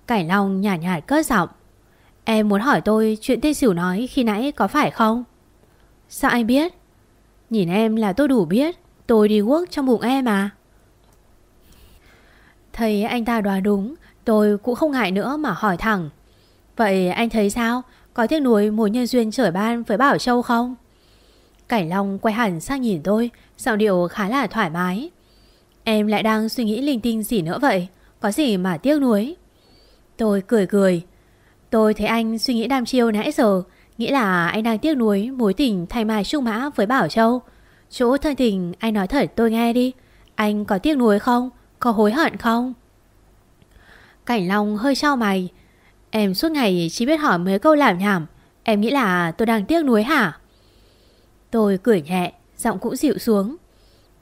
Cảnh Long nhả nhạt, nhạt cất giọng. Em muốn hỏi tôi chuyện tên xỉu nói khi nãy có phải không? Sao anh biết? Nhìn em là tôi đủ biết, tôi đi quốc trong bụng em mà Thấy anh ta đoán đúng, tôi cũng không ngại nữa mà hỏi thẳng. Vậy anh thấy sao? Có tiếc nuối mối nhân duyên trở ban với Bảo Châu không? Cảnh Long quay hẳn sang nhìn tôi, giọng điệu khá là thoải mái. Em lại đang suy nghĩ linh tinh gì nữa vậy? Có gì mà tiếc nuối? Tôi cười cười. Tôi thấy anh suy nghĩ đam chiêu nãy giờ, nghĩ là anh đang tiếc nuối mối tình thay mai trung mã với Bảo Châu. Chỗ thân tình anh nói thật tôi nghe đi. Anh có tiếc nuối không? Có hối hận không? Cảnh Long hơi trao mày. Em suốt ngày chỉ biết hỏi mấy câu làm nhảm. Em nghĩ là tôi đang tiếc nuối hả? Tôi cười nhẹ, giọng cũng dịu xuống.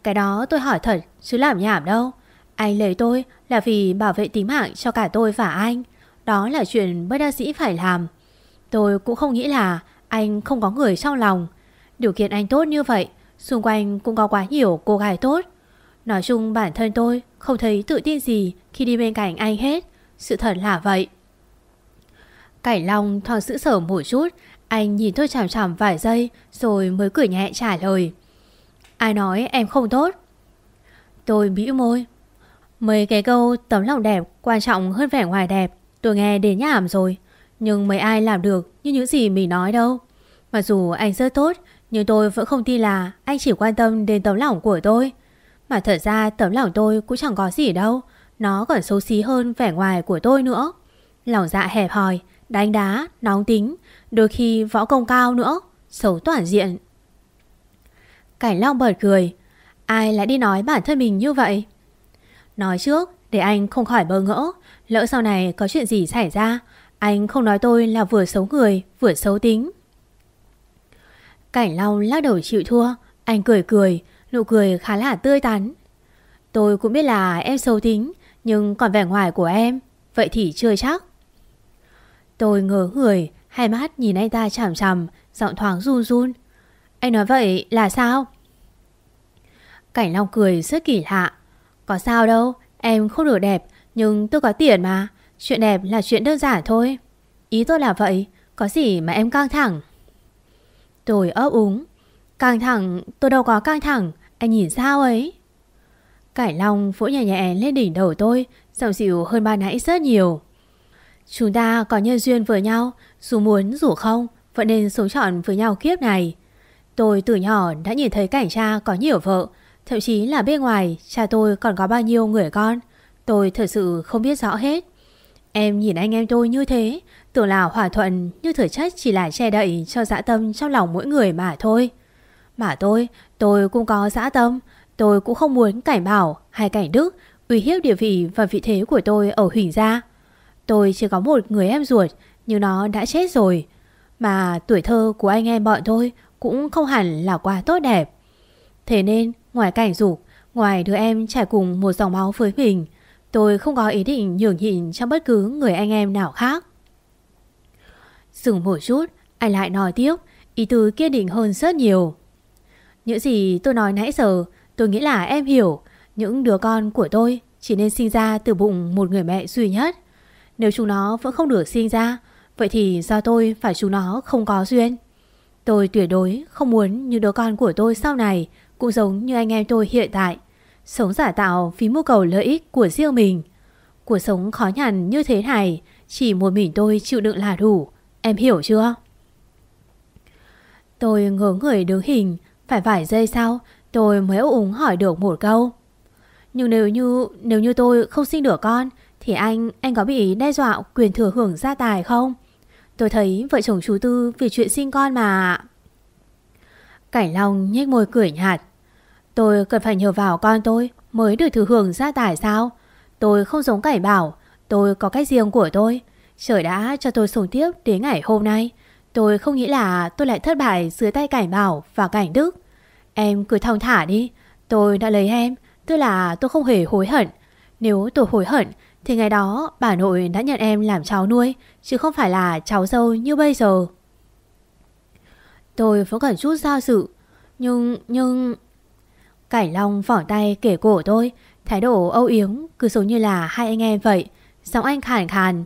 Cái đó tôi hỏi thật, chứ làm nhảm đâu. Anh lấy tôi là vì bảo vệ tính mạng cho cả tôi và anh. Đó là chuyện bất đa sĩ phải làm. Tôi cũng không nghĩ là anh không có người trong lòng. Điều kiện anh tốt như vậy, xung quanh cũng có quá nhiều cô gái tốt. Nói chung bản thân tôi không thấy tự tin gì khi đi bên cạnh anh hết. Sự thật là vậy. Cảnh Long thoáng giữ sở một chút, anh nhìn tôi chằm chằm vài giây rồi mới cười nhẹ trả lời. Ai nói em không tốt? Tôi bĩu môi. Mấy cái câu tấm lòng đẹp quan trọng hơn vẻ ngoài đẹp tôi nghe đến nhảm rồi. Nhưng mấy ai làm được như những gì mình nói đâu. Mặc dù anh rất tốt nhưng tôi vẫn không tin là anh chỉ quan tâm đến tấm lòng của tôi. Mà thật ra tấm lòng tôi cũng chẳng có gì đâu. Nó còn xấu xí hơn vẻ ngoài của tôi nữa. Lòng dạ hẹp hòi, đánh đá, nóng tính, đôi khi võ công cao nữa, xấu toàn diện. Cảnh Long bật cười, ai lại đi nói bản thân mình như vậy? Nói trước, để anh không khỏi bơ ngỡ, lỡ sau này có chuyện gì xảy ra, anh không nói tôi là vừa xấu người, vừa xấu tính. Cảnh Long lắc đầu chịu thua, anh cười cười, nụ cười khá là tươi tắn. Tôi cũng biết là em xấu tính, nhưng còn vẻ ngoài của em, vậy thì chưa chắc. Tôi ngớ người, hai mắt nhìn anh ta chằm chằm, giọng thoáng run run. Anh nói vậy là sao? Cảnh Long cười rất kỳ lạ. Có sao đâu, em không được đẹp, nhưng tôi có tiền mà. Chuyện đẹp là chuyện đơn giản thôi. Ý tôi là vậy, có gì mà em căng thẳng. Tôi ấp úng. Căng thẳng, tôi đâu có căng thẳng, anh nhìn sao ấy. Cải Long vỗ nhẹ nhẹ lên đỉnh đầu tôi, giọng dịu hơn ban nãy rất nhiều. Chúng ta có nhân duyên với nhau, dù muốn dù không, vẫn nên sống trọn với nhau kiếp này. Tôi từ nhỏ đã nhìn thấy cảnh cha có nhiều vợ, thậm chí là bên ngoài cha tôi còn có bao nhiêu người con. Tôi thật sự không biết rõ hết. Em nhìn anh em tôi như thế, tưởng là hòa thuận như thực chất chỉ là che đậy cho dã tâm trong lòng mỗi người mà thôi. Mà tôi, tôi cũng có dã tâm, tôi cũng không muốn cảnh bảo hay cảnh đức uy hiếp địa vị và vị thế của tôi ở Huỳnh Gia. Tôi chỉ có một người em ruột, nhưng nó đã chết rồi. Mà tuổi thơ của anh em bọn tôi cũng không hẳn là quá tốt đẹp. Thế nên, ngoài cảnh dục, ngoài đứa em trải cùng một dòng máu với mình, tôi không có ý định nhường nhịn cho bất cứ người anh em nào khác. Dừng một chút, anh lại nói tiếp, ý tứ kiên định hơn rất nhiều. Những gì tôi nói nãy giờ, tôi nghĩ là em hiểu, những đứa con của tôi chỉ nên sinh ra từ bụng một người mẹ duy nhất. Nếu chúng nó vẫn không được sinh ra, vậy thì do tôi phải chúng nó không có duyên. Tôi tuyệt đối không muốn những đứa con của tôi sau này cũng giống như anh em tôi hiện tại. Sống giả tạo vì mưu cầu lợi ích của riêng mình. Cuộc sống khó nhằn như thế này, chỉ một mình tôi chịu đựng là đủ. Em hiểu chưa? Tôi ngớ người đứng hình, phải vài giây sau tôi mới ấu úng hỏi được một câu. Nhưng nếu như nếu như tôi không sinh được con thì anh anh có bị đe dọa quyền thừa hưởng gia tài không? Tôi thấy vợ chồng chú Tư vì chuyện sinh con mà... Cảnh Long nhếch môi cười nhạt. Tôi cần phải nhờ vào con tôi mới được thừa hưởng gia tài sao? Tôi không giống cảnh bảo, tôi có cách riêng của tôi. Trời đã cho tôi sống tiếp đến ngày hôm nay. Tôi không nghĩ là tôi lại thất bại dưới tay cảnh bảo và cảnh đức. Em cứ thong thả đi. Tôi đã lấy em, tức là tôi không hề hối hận. Nếu tôi hối hận thì ngày đó bà nội đã nhận em làm cháu nuôi chứ không phải là cháu dâu như bây giờ. Tôi vẫn còn chút do dự. Nhưng, nhưng... cải Long vỏ tay kể cổ tôi, thái độ âu yếm cứ giống như là hai anh em vậy. Giọng anh khàn khàn.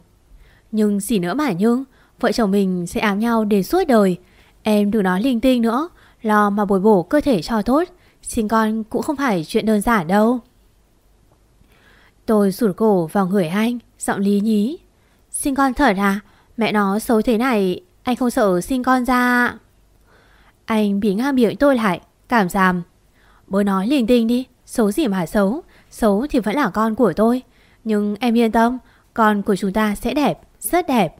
Nhưng gì nữa mà nhưng, vợ chồng mình sẽ ám nhau đến suốt đời. Em đừng nói linh tinh nữa, lo mà bồi bổ cơ thể cho tốt. Sinh con cũng không phải chuyện đơn giản đâu. Tôi sủi cổ vào người anh, giọng lý nhí. Sinh con thật à? Mẹ nó xấu thế này Anh không sợ sinh con ra. Anh bị ngang miệng tôi lại Cảm giảm. Bố nói linh tinh đi Xấu gì mà xấu Xấu thì vẫn là con của tôi. Nhưng em yên tâm Con của chúng ta sẽ đẹp Rất đẹp.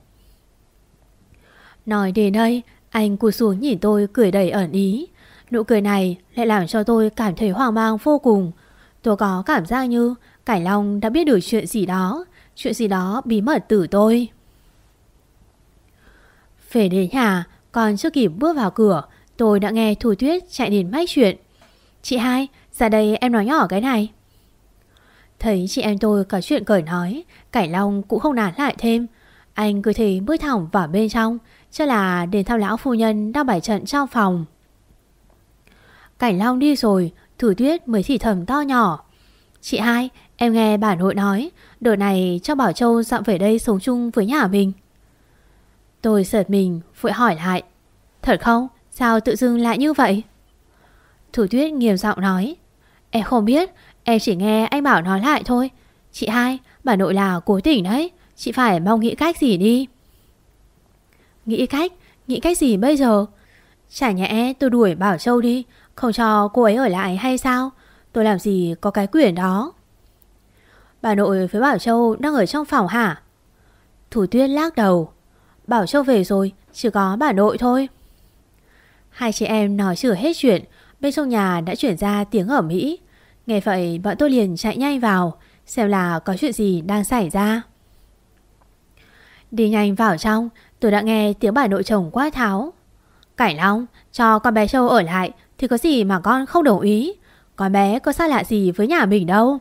Nói đến đây Anh cụt xuống nhìn tôi cười đầy ẩn ý. Nụ cười này lại làm cho tôi cảm thấy hoang mang vô cùng. Tôi có cảm giác như Cải Long đã biết được chuyện gì đó. Chuyện gì đó bí mật từ tôi. Về đến nhà, Còn chưa kịp bước vào cửa, Tôi đã nghe Thu Tuyết chạy đến mách chuyện. Chị hai, Ra đây em nói nhỏ cái này. Thấy chị em tôi có chuyện cởi nói, Cải Long cũng không nản lại thêm. Anh cứ thế bước thẳng vào bên trong, Cho là đến thăm lão phu nhân Đang bài trận trong phòng. Cảnh Long đi rồi Thủ Tuyết mới thì thầm to nhỏ. Chị hai Em nghe bà nội nói, Đợt này cho Bảo Châu dọn về đây sống chung với nhà mình Tôi sợt mình, Vội hỏi lại, Thật không? Sao tự dưng lại như vậy? Thủ tuyết nghiêm giọng nói, Em không biết, Em chỉ nghe anh bảo nói lại thôi Chị hai, Bà nội là cố tình đấy, Chị phải mong nghĩ cách gì đi Nghĩ cách? Nghĩ cách gì bây giờ? Chả nhẽ tôi đuổi Bảo Châu đi, Không cho cô ấy ở lại hay sao? Tôi làm gì có cái quyền đó Bà nội với Bảo Châu đang ở trong phòng hả? Thủ tuyết lắc đầu. Bảo Châu về rồi, Chỉ có bà nội thôi. Hai chị em nói chưa hết chuyện, Bên trong nhà đã chuyển ra tiếng ở Mỹ Nghe vậy, bọn tôi liền chạy nhanh vào, Xem là có chuyện gì đang xảy ra. Đi nhanh vào trong, Tôi đã nghe tiếng bà nội chồng quát tháo. Cải Long, Cho con bé Châu ở lại, Thì có gì mà con không đồng ý? Con bé có xa lạ gì với nhà mình đâu?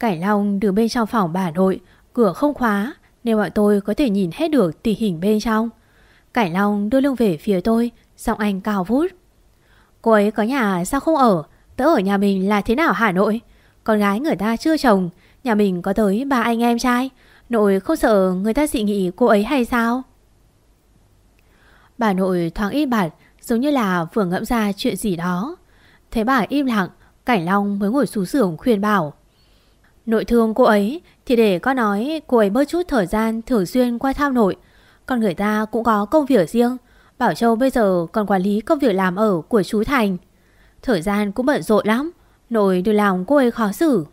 Cải Long đứng bên trong phòng bà nội, Cửa không khóa, Nên bọn tôi có thể nhìn hết được tình hình bên trong. Cải Long đưa lưng về phía tôi, Giọng anh cao vút. Cô ấy có nhà sao không ở? Tớ ở nhà mình là thế nào Hà Nội? Con gái người ta chưa chồng, Nhà mình có tới ba anh em trai. Nội không sợ người ta dị nghị cô ấy hay sao? Bà nội thoáng im bặt, Giống như là vừa ngẫm ra chuyện gì đó. Thấy bà im lặng Cảnh Long mới ngồi xuống giường khuyên bảo. Nội thương cô ấy, Thì để con nói, cô ấy bớt chút thời gian Thường xuyên qua thăm nội. Còn người ta cũng có công việc riêng. Bảo Châu bây giờ còn quản lý công việc làm ở của chú Thành. Thời gian cũng bận rộn lắm, Nội đừng lòng cô ấy khó xử.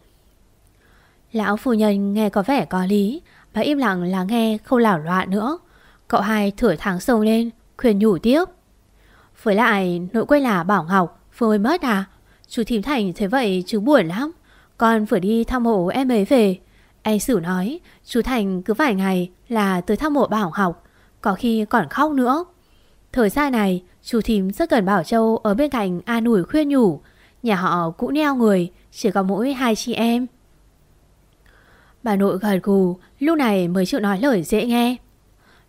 Lão phu nhân nghe có vẻ có lý Bà im lặng lắng nghe không lảo loạn nữa. Cậu hai thở tháng sông lên, Khuyên nhủ tiếp. Với lại, nội quay là Bảo Ngọc, vừa mới mất à? Chú Thím Thành thế vậy chú buồn lắm. Con vừa đi thăm mộ em ấy về Anh Sử nói Chú Thành cứ vài ngày là tới thăm mộ Bảo học, Có khi còn khóc nữa Thời gian này, chú thím rất cần Bảo Châu ở bên cạnh an ủi khuyên nhủ. Nhà họ cũng neo người, chỉ có mỗi hai chị em. Bà nội gật gù, lúc này mới chịu nói lời dễ nghe.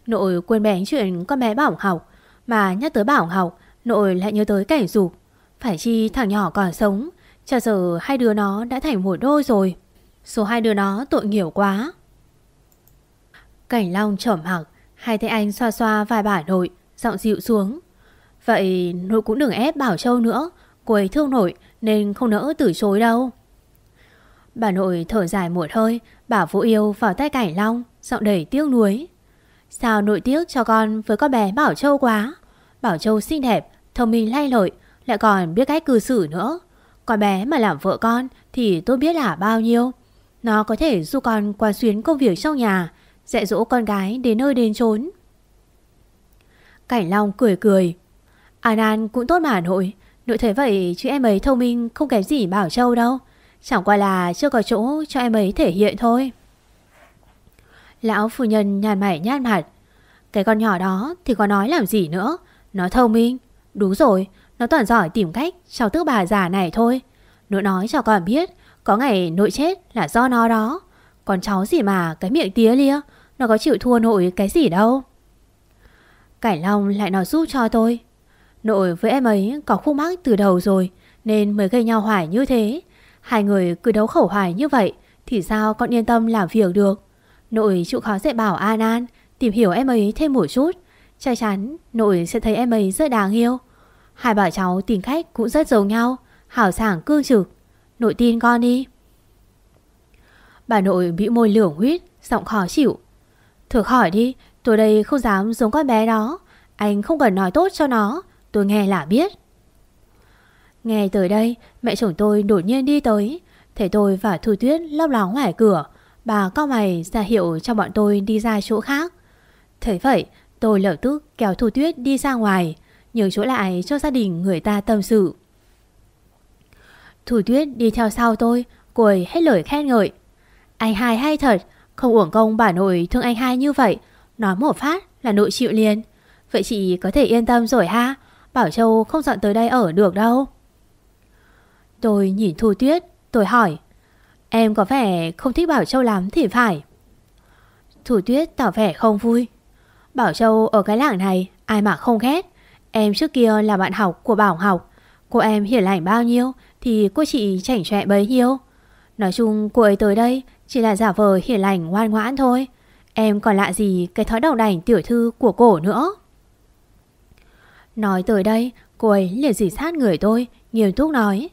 Nội quên bén chuyện con bé Bảo học, mà nhắc tới Bảo học, nội lại nhớ tới cảnh dục. Phải chi thằng nhỏ còn sống, chả giờ hai đứa nó đã thành một đôi rồi. Số hai đứa nó tội nhiều quá. Cảnh Long trầm mặc, hai tay anh xoa xoa vài bả nội, giọng dịu xuống. Vậy nội cũng đừng ép Bảo Châu nữa, cô ấy thương nội nên không nỡ từ chối đâu. Bà nội thở dài một hơi, bảo Vũ Yêu vào tay Cảnh Long, giọng đầy tiếc nuối. Sao nội tiếc cho con với con bé Bảo Châu quá? Bảo Châu xinh đẹp, thông minh lay lội, lại còn biết cách cư xử nữa. Con bé mà làm vợ con thì tôi biết là bao nhiêu. Nó có thể giúp con qua xuyến công việc trong nhà, dạy dỗ con gái đến nơi đến chốn. Cảnh Long cười cười. An An cũng tốt mà nội. Nội thấy vậy chứ em ấy thông minh không kém gì Bảo Châu đâu. Chẳng qua là chưa có chỗ cho em ấy thể hiện thôi. Lão phu nhân nhàn mày nhát mặt. Cái con nhỏ đó thì có nói làm gì nữa. Nó thông minh. Đúng rồi, nó toàn giỏi tìm cách chào tức bà già này thôi. Nội nói cho con biết, có ngày nội chết là do nó đó. Còn cháu gì mà cái miệng tía lia, nó có chịu thua nội cái gì đâu. Cải Long lại nói giúp cho tôi Nội với em ấy có khúc mắc từ đầu rồi Nên mới gây nhau hoài như thế Hai người cứ đấu khẩu hoài như vậy Thì sao con yên tâm làm việc được Nội chịu khó dạy bảo An An Tìm hiểu em ấy thêm một chút Chắc chắn nội sẽ thấy em ấy rất đáng yêu Hai bà cháu tìm khách cũng rất giống nhau Hảo sảng, cương trực. Nội tin con đi. Bà nội bị môi lưỡng huyết, Giọng khó chịu. Thử hỏi đi, Tôi đây không dám giống con bé đó. Anh không cần nói tốt cho nó, Tôi nghe là biết. Nghe tới đây, Mẹ chồng tôi đột nhiên đi tới. Thấy tôi và Thu Tuyết lóc lóng ngoài cửa. Bà cao mày ra hiệu cho bọn tôi đi ra chỗ khác. Thấy vậy, tôi lập tức kéo Thu Tuyết đi ra ngoài. Nhường chỗ lại cho gia đình người ta tâm sự. Thu Tuyết đi theo sau tôi cười hết lời khen ngợi. Anh hai hay thật, Không uổng công bà nội thương anh hai như vậy, Nói một phát là nội chịu liền. Vậy chị có thể yên tâm rồi ha, Bảo Châu không dọn tới đây ở được đâu. Tôi nhìn Thu Tuyết, Tôi hỏi, Em có vẻ không thích Bảo Châu lắm thì phải? Thu Tuyết tỏ vẻ không vui, Bảo Châu ở cái làng này, Ai mà không ghét Em trước kia là bạn học của Bảo học Cô em hiền lành bao nhiêu Thì cô chị chảnh chọe bấy nhiêu. Nói chung cô ấy tới đây Chỉ là giả vờ hiền lành ngoan ngoãn thôi. Em còn lạ gì cái thói đầu đảnh tiểu thư của cổ nữa? Nói tới đây Cô ấy liền dỉ sát người tôi Nghiêm túc nói.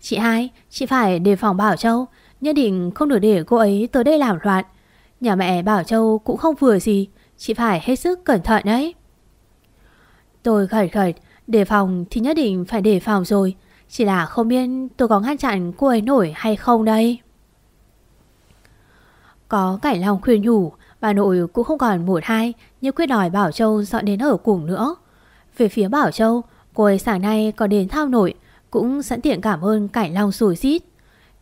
Chị hai, chị phải đề phòng Bảo Châu. Nhất định không được để cô ấy tới đây làm loạn. Nhà mẹ Bảo Châu cũng không vừa gì. Chị phải hết sức cẩn thận đấy. Tôi khởi khởi Đề phòng thì nhất định phải đề phòng rồi. Chỉ là không biết tôi có ngăn chặn cô ấy nổi hay không đây. Có cải lòng khuyên nhủ, Bà nội cũng không còn một hai Nhưng quyết đòi Bảo Châu dọn đến ở cùng nữa. Về phía Bảo Châu, Cô ấy sáng nay có đến thao nội, Cũng sẵn tiện cảm ơn cải lòng sủi xít.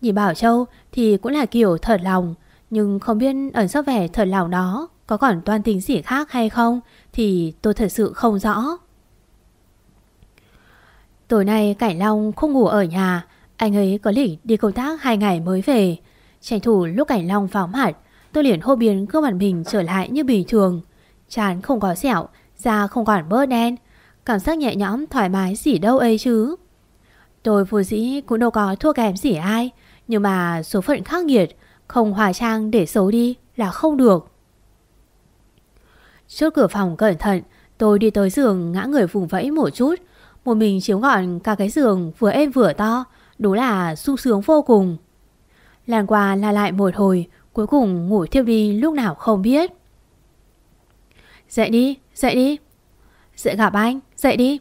Nhìn Bảo Châu thì cũng là kiểu thật lòng, Nhưng không biết ẩn sau vẻ thật lòng đó Có còn toan tính gì khác hay không Thì tôi thật sự không rõ. Tối nay Cảnh Long không ngủ ở nhà. Anh ấy có lịch đi công tác hai ngày mới về. Tranh thủ lúc Cảnh Long vào mặt, Tôi liền hô biến gương mặt mình trở lại như bình thường. Chán không có sẹo, Da không còn bớt đen. Cảm giác nhẹ nhõm, thoải mái gì đâu ấy chứ. Tôi vô dĩ cũng đâu có thua kém gì ai, Nhưng mà số phận khắc nghiệt, Không hòa trang để xấu đi là không được. Trước cửa phòng cẩn thận, Tôi đi tới giường ngã người vùng vẫy một chút. Một mình chiếu gọn cả cái giường vừa êm vừa to Đúng là sung sướng vô cùng. Làn qua la lại một hồi Cuối cùng ngủ thiêu đi lúc nào không biết. Dậy đi, dậy đi. Dậy gặp anh, dậy đi.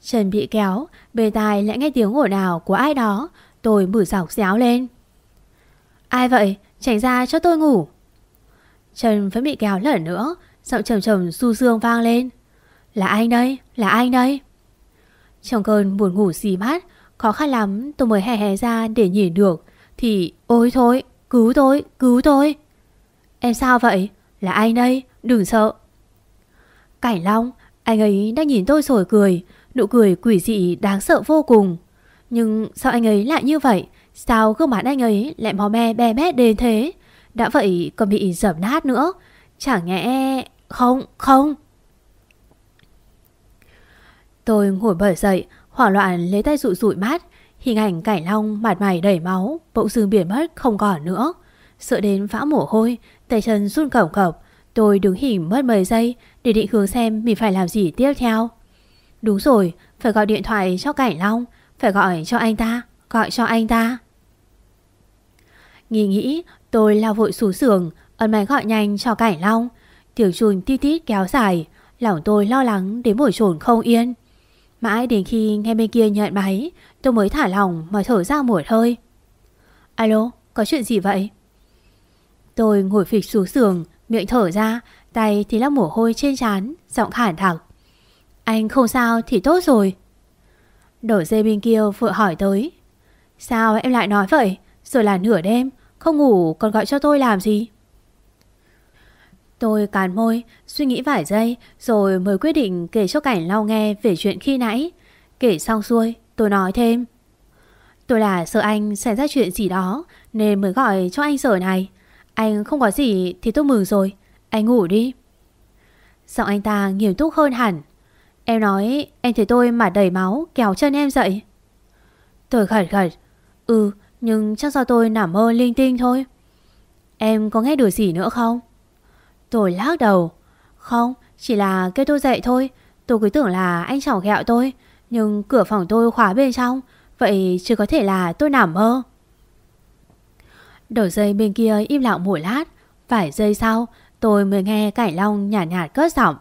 Trần bị kéo Bề tai lại nghe tiếng ồn ào của ai đó Tôi bử dọc xéo lên. Ai vậy, tránh ra cho tôi ngủ. Trần vẫn bị kéo lần nữa Giọng trầm trầm su dương vang lên. Là anh đây, là anh đây. Trong cơn buồn ngủ xì mát Khó khăn lắm tôi mới hè hè ra để nhìn được. Thì ôi thôi Cứu tôi, cứu tôi. Em sao vậy? Là anh đây, đừng sợ. Cảnh Long Anh ấy đang nhìn tôi rồi cười Nụ cười quỷ dị đáng sợ vô cùng. Nhưng sao anh ấy lại như vậy? Sao gương mặt anh ấy lại mò me be bét đến thế? Đã vậy còn bị dập nát nữa. Chẳng nhẽ Không, không. Tôi ngồi bật dậy, Hoảng loạn lấy tay rụi rụi mắt Hình ảnh cảnh long mặt mày đầy máu, Bỗng dưng biển mất, không còn nữa. Sợ đến vã mồ hôi, Tay chân run cổng cọc Tôi đứng hình mất 10 giây Để định hướng xem mình phải làm gì tiếp theo. Đúng rồi, Phải gọi điện thoại cho cảnh long, Phải gọi cho anh ta, Gọi cho anh ta. Nghĩ nghĩ, tôi lao vội xuống giường, Ấn máy gọi nhanh cho cảnh long. Tiếng chuông tít tít kéo dài, Lòng tôi lo lắng đến buổi trồn không yên. Mãi đến khi nghe bên kia nhận máy Tôi mới thả lòng mà thở ra một hơi. Alo, có chuyện gì vậy? Tôi ngồi phịch xuống giường Miệng thở ra Tay thì là mồ hôi trên trán Giọng khản thẳng Anh không sao thì tốt rồi. Đổ dây bên kia vợ hỏi tới. Sao em lại nói vậy? Rồi là nửa đêm Không ngủ còn gọi cho tôi làm gì? Tôi càn môi, Suy nghĩ vài giây, Rồi mới quyết định kể cho cảnh lau nghe Về chuyện khi nãy. Kể xong xuôi, Tôi nói thêm. Tôi là sợ anh xảy ra chuyện gì đó, Nên mới gọi cho anh sở này. Anh không có gì thì tôi mừng rồi. Anh ngủ đi. Giọng anh ta nghiêm túc hơn hẳn. Em nói, em thấy tôi mà đầy máu, Kéo chân em dậy. Tôi khẩn khẩn. Ừ nhưng chắc do tôi nằm mơ linh tinh thôi. Em có nghe được gì nữa không? Tôi lắc đầu. Không chỉ là kêu tôi dậy thôi. Tôi cứ tưởng là anh chảo gẹo tôi nhưng cửa phòng tôi khóa bên trong Vậy chứ có thể là tôi nằm mơ. Đầu dây bên kia im lặng một lát Vài giây sau Tôi mới nghe Cải Long nhạt nhạt cất giọng.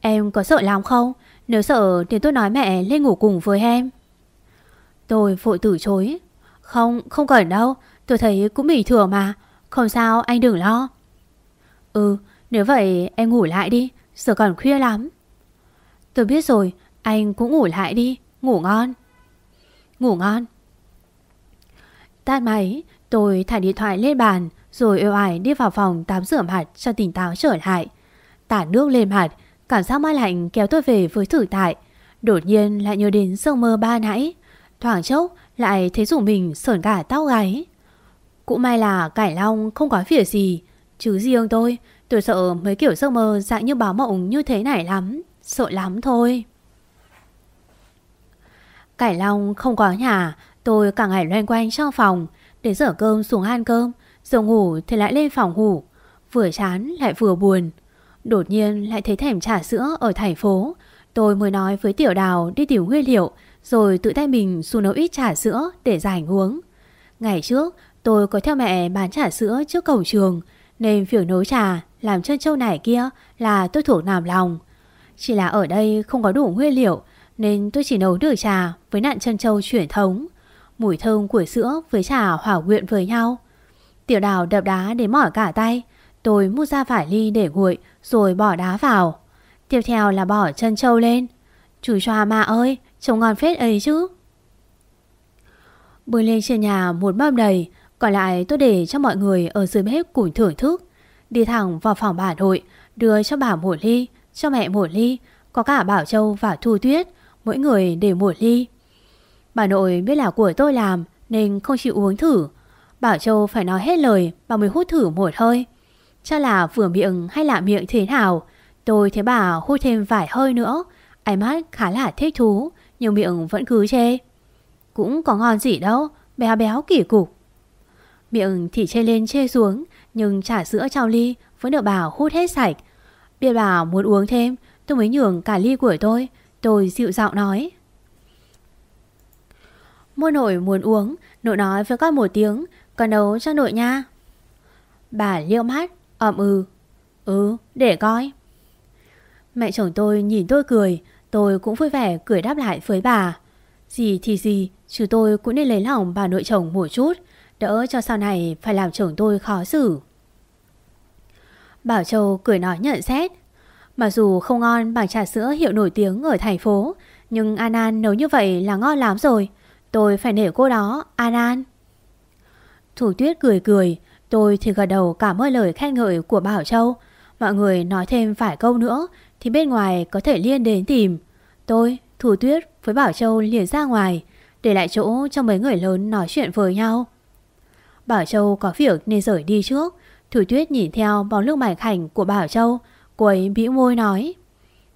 Em có sợ lắm không? Nếu sợ thì tôi nói mẹ lên ngủ cùng với em. Tôi vội từ chối. Không, không cần đâu. Tôi thấy cũng bình thường mà. Không sao anh đừng lo. Ừ, nếu vậy em ngủ lại đi Giờ còn khuya lắm. Tôi biết rồi, anh cũng ngủ lại đi Ngủ ngon. Ngủ ngon. Tắt máy, tôi thả điện thoại lên bàn Rồi êu ải đi vào phòng tắm rửa mặt cho tỉnh táo trở lại. Tả nước lên mặt Cảm giác mát lạnh kéo tôi về với thử tại. Đột nhiên lại nhớ đến giấc mơ ba nãy. Thoảng chốc lại thấy rủ mình sởn cả tóc gáy. Cũng may là cải long không có việc gì Chứ riêng tôi Tôi sợ mấy kiểu giấc mơ dạng như báo mộng như thế này lắm, Sợ lắm thôi. Cải long không có nhà, Tôi cả ngày loanh quanh trong phòng, Để rửa cơm xuống ăn cơm Rồi ngủ thì lại lên phòng ngủ, Vừa chán lại vừa buồn. Đột nhiên lại thấy thèm trà sữa ở thành phố, Tôi mới nói với Tiểu Đào đi tìm nguyên liệu, Rồi tự tay mình xuống nấu ít trà sữa để giải uống. Ngày trước, tôi có theo mẹ bán trà sữa trước cổng trường nên việc nấu trà làm chân châu này kia là tôi thuộc làm lòng Chỉ là ở đây không có đủ nguyên liệu Nên tôi chỉ nấu được trà với nạn chân châu truyền thống Mùi thơm của sữa với trà hỏa quyện với nhau Tiểu đào đập đá đến mỏi cả tay Tôi mút ra vải ly để nguội rồi bỏ đá vào. Tiếp theo là bỏ chân trâu lên. Chủ choa mà ơi, trông ngon phết ấy chứ. Bơi lên trên nhà một mâm đầy, còn lại tôi để cho mọi người ở dưới bếp cùng thưởng thức. Đi thẳng vào phòng bà nội, đưa cho bà một ly, cho mẹ một ly, có cả Bảo Châu và Thu Tuyết, mỗi người để một ly. Bà nội biết là của tôi làm nên không chịu uống thử. Bảo Châu phải nói hết lời bà mới hút thử một hơi. Chắc là vừa miệng hay lạ miệng thế nào Tôi thấy bà hút thêm vài hơi nữa Ánh mắt khá là thích thú Nhưng miệng vẫn cứ chê Cũng có ngon gì đâu Béo béo kỳ cục Miệng thì chê lên chê xuống, Nhưng trà sữa trong ly vẫn được bà hút hết sạch. Biết bà muốn uống thêm, Tôi mới nhường cả ly của tôi Tôi dịu giọng nói. Mua nội muốn uống, Nội nói với con một tiếng, Con nấu cho nội nha. Bà liêu mắt, ậm ừ. Ừ để coi. Mẹ chồng tôi nhìn tôi cười, Tôi cũng vui vẻ cười đáp lại với bà. Gì thì gì, Chứ tôi cũng nên lấy lòng bà nội chồng một chút. Đỡ cho sau này phải làm trưởng tôi khó xử Bảo Châu cười nói nhận xét Mặc dù không ngon bằng trà sữa hiệu nổi tiếng ở thành phố Nhưng An An nấu như vậy là ngon lắm rồi Tôi phải nể cô đó An An Thủ tuyết cười cười Tôi thì gật đầu cảm ơn lời khen ngợi của Bảo Châu. Mọi người nói thêm vài câu nữa thì bên ngoài có thể liên đến tìm. Tôi, Thủ Tuyết với Bảo Châu liền ra ngoài để lại chỗ cho mấy người lớn nói chuyện với nhau. Bảo Châu có việc nên rời đi trước. Thủy Tuyết nhìn theo bóng lưng mảnh khảnh của Bảo Châu. Cô ấy bĩu môi nói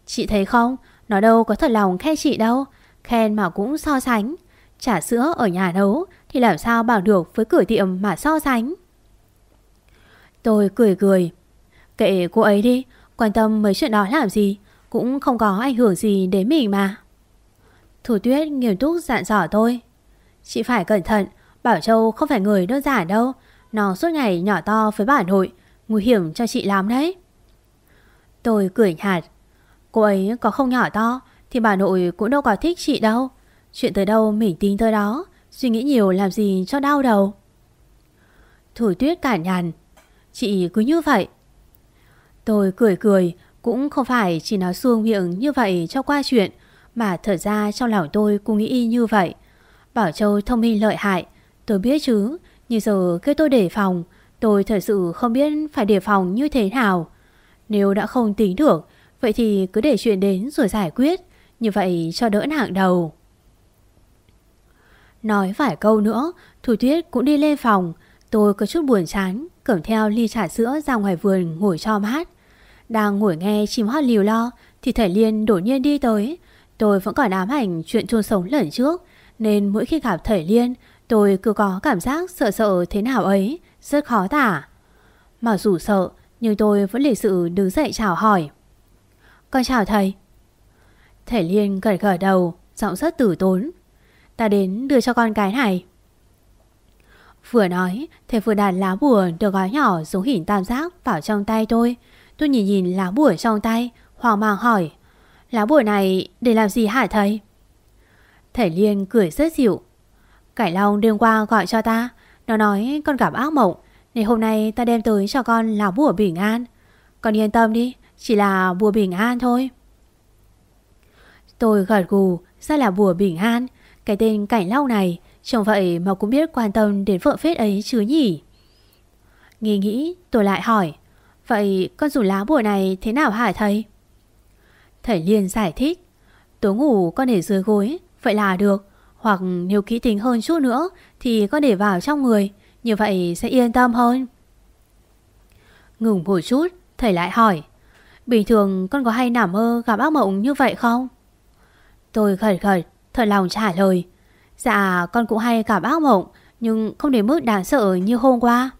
Chị thấy không, nó đâu có thật lòng khen chị đâu. Khen mà cũng so sánh. Trả sữa ở nhà nấu thì làm sao bảo được với cửa tiệm mà so sánh. Tôi cười cười. Kệ cô ấy đi, quan tâm mấy chuyện đó làm gì, cũng không có ảnh hưởng gì đến mình mà. Thủ tuyết nghiêm túc dặn dò tôi. Chị phải cẩn thận, Bảo Châu không phải người đơn giản đâu. Nó suốt ngày nhỏ to với bà nội, nguy hiểm cho chị làm đấy. Tôi cười nhạt. Cô ấy có không nhỏ to thì bà nội cũng đâu có thích chị đâu. Chuyện tới đâu mình tin tới đó, suy nghĩ nhiều làm gì cho đau đầu. Thủ tuyết cản nhàn, Chị cứ như vậy Tôi cười cười Cũng không phải chỉ nói xuông miệng như vậy cho qua chuyện Mà thật ra trong lòng tôi cũng nghĩ y như vậy Bảo Châu thông minh lợi hại Tôi biết chứ, Nhưng giờ kêu tôi đề phòng, Tôi thật sự không biết phải đề phòng như thế nào Nếu đã không tính được, Vậy thì cứ để chuyện đến rồi giải quyết, Như vậy cho đỡ nặng đầu Nói vài câu nữa, Thủ Tuyết cũng đi lên phòng Tôi có chút buồn chán, cầm theo ly trà sữa ra ngoài vườn ngồi cho mát. Đang ngồi nghe chim hót liều lo, thì Thầy Liên đột nhiên đi tới. Tôi vẫn còn ám ảnh chuyện chôn sống lần trước, nên mỗi khi gặp Thầy Liên tôi cứ có cảm giác sợ sợ thế nào ấy, rất khó tả. Mà dù sợ nhưng tôi vẫn lịch sự đứng dậy chào hỏi. Con chào thầy. Thầy Liên gật gật đầu, giọng rất tử tốn. Ta đến đưa cho con cái này. Vừa nói Thầy vừa đặt lá bùa được gói nhỏ xuống hình tam giác vào trong tay tôi Tôi nhìn nhìn lá bùa trong tay Hoàng mang hỏi Lá bùa này để làm gì hả thầy Thầy Liên cười rất dịu Cải Long đêm qua gọi cho ta. Nó nói, con gặp ác mộng, Nên hôm nay ta đem tới cho con là bùa bình an. Con yên tâm đi, Chỉ là bùa bình an thôi. Tôi gật gù, Ra là bùa bình an. Cái tên Cảnh Long này, Trông vậy mà cũng biết quan tâm đến vợ phết ấy chứ nhỉ? Nghĩ nghĩ, tôi lại hỏi, Vậy con dùng lá bùa này thế nào hả thầy? Thầy liền giải thích Tối ngủ con để dưới gối, Vậy là được. Hoặc nếu kỹ tính hơn chút nữa Thì có để vào trong người. Như vậy sẽ yên tâm hơn. Ngừng một chút, Thầy lại hỏi, Bình thường con có hay nằm mơ gặp ác mộng như vậy không? Tôi khẩn khẩn Thật lòng trả lời Dạ con cũng hay gặp ác mộng, Nhưng không đến mức đáng sợ như hôm qua.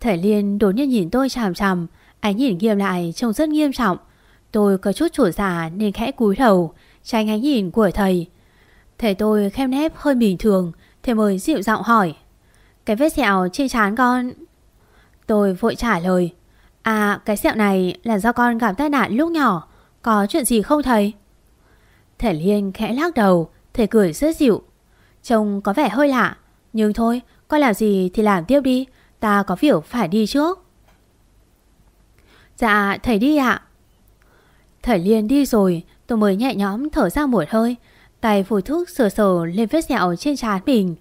Thầy Liên đột nhiên nhìn tôi chằm chằm, Ánh nhìn nghiêm lại trông rất nghiêm trọng. Tôi có chút chủ giả nên khẽ cúi đầu, Tránh ánh nhìn của thầy. Thầy tôi khép nép hơi bình thường Thầy mới dịu giọng hỏi. Cái vết sẹo trên trán con? Tôi vội trả lời. À cái sẹo này là do con gặp tai nạn lúc nhỏ, Có chuyện gì không thầy? Thầy Liên khẽ lắc đầu, Thầy cười rất dịu. Trông có vẻ hơi lạ, Nhưng thôi, con làm gì thì làm tiếp đi, Ta có việc phải đi trước. Dạ thầy đi ạ. Thầy Liên đi rồi, Tôi mới nhẹ nhõm thở ra một hơi Tay phủi thuốc sờ sờ lên vết sẹo trên trán mình.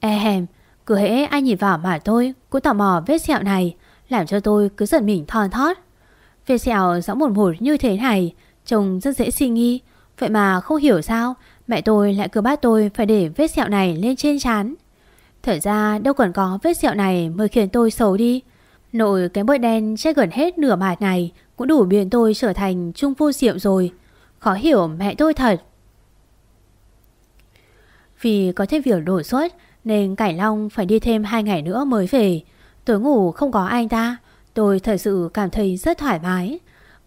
E Cứ hễ ai nhìn vào mà tôi Cũng tò mò vết sẹo này, Làm cho tôi cứ giận mình thon thót. Vết sẹo rõ một một như thế này, Trông rất dễ suy nghi Vậy mà không hiểu sao, Mẹ tôi lại cứ bắt tôi phải để vết sẹo này lên trên trán. Thật ra đâu còn có vết sẹo này mới khiến tôi xấu đi. Nội cái bớt đen che gần hết nửa mặt này Cũng đủ biến tôi trở thành trung vô diệu rồi. Khó hiểu mẹ tôi thật. Vì có thêm việc đổ xuất, Nên Cảnh Long phải đi thêm 2 ngày nữa mới về. Tối ngủ không có anh ta Tôi thật sự cảm thấy rất thoải mái.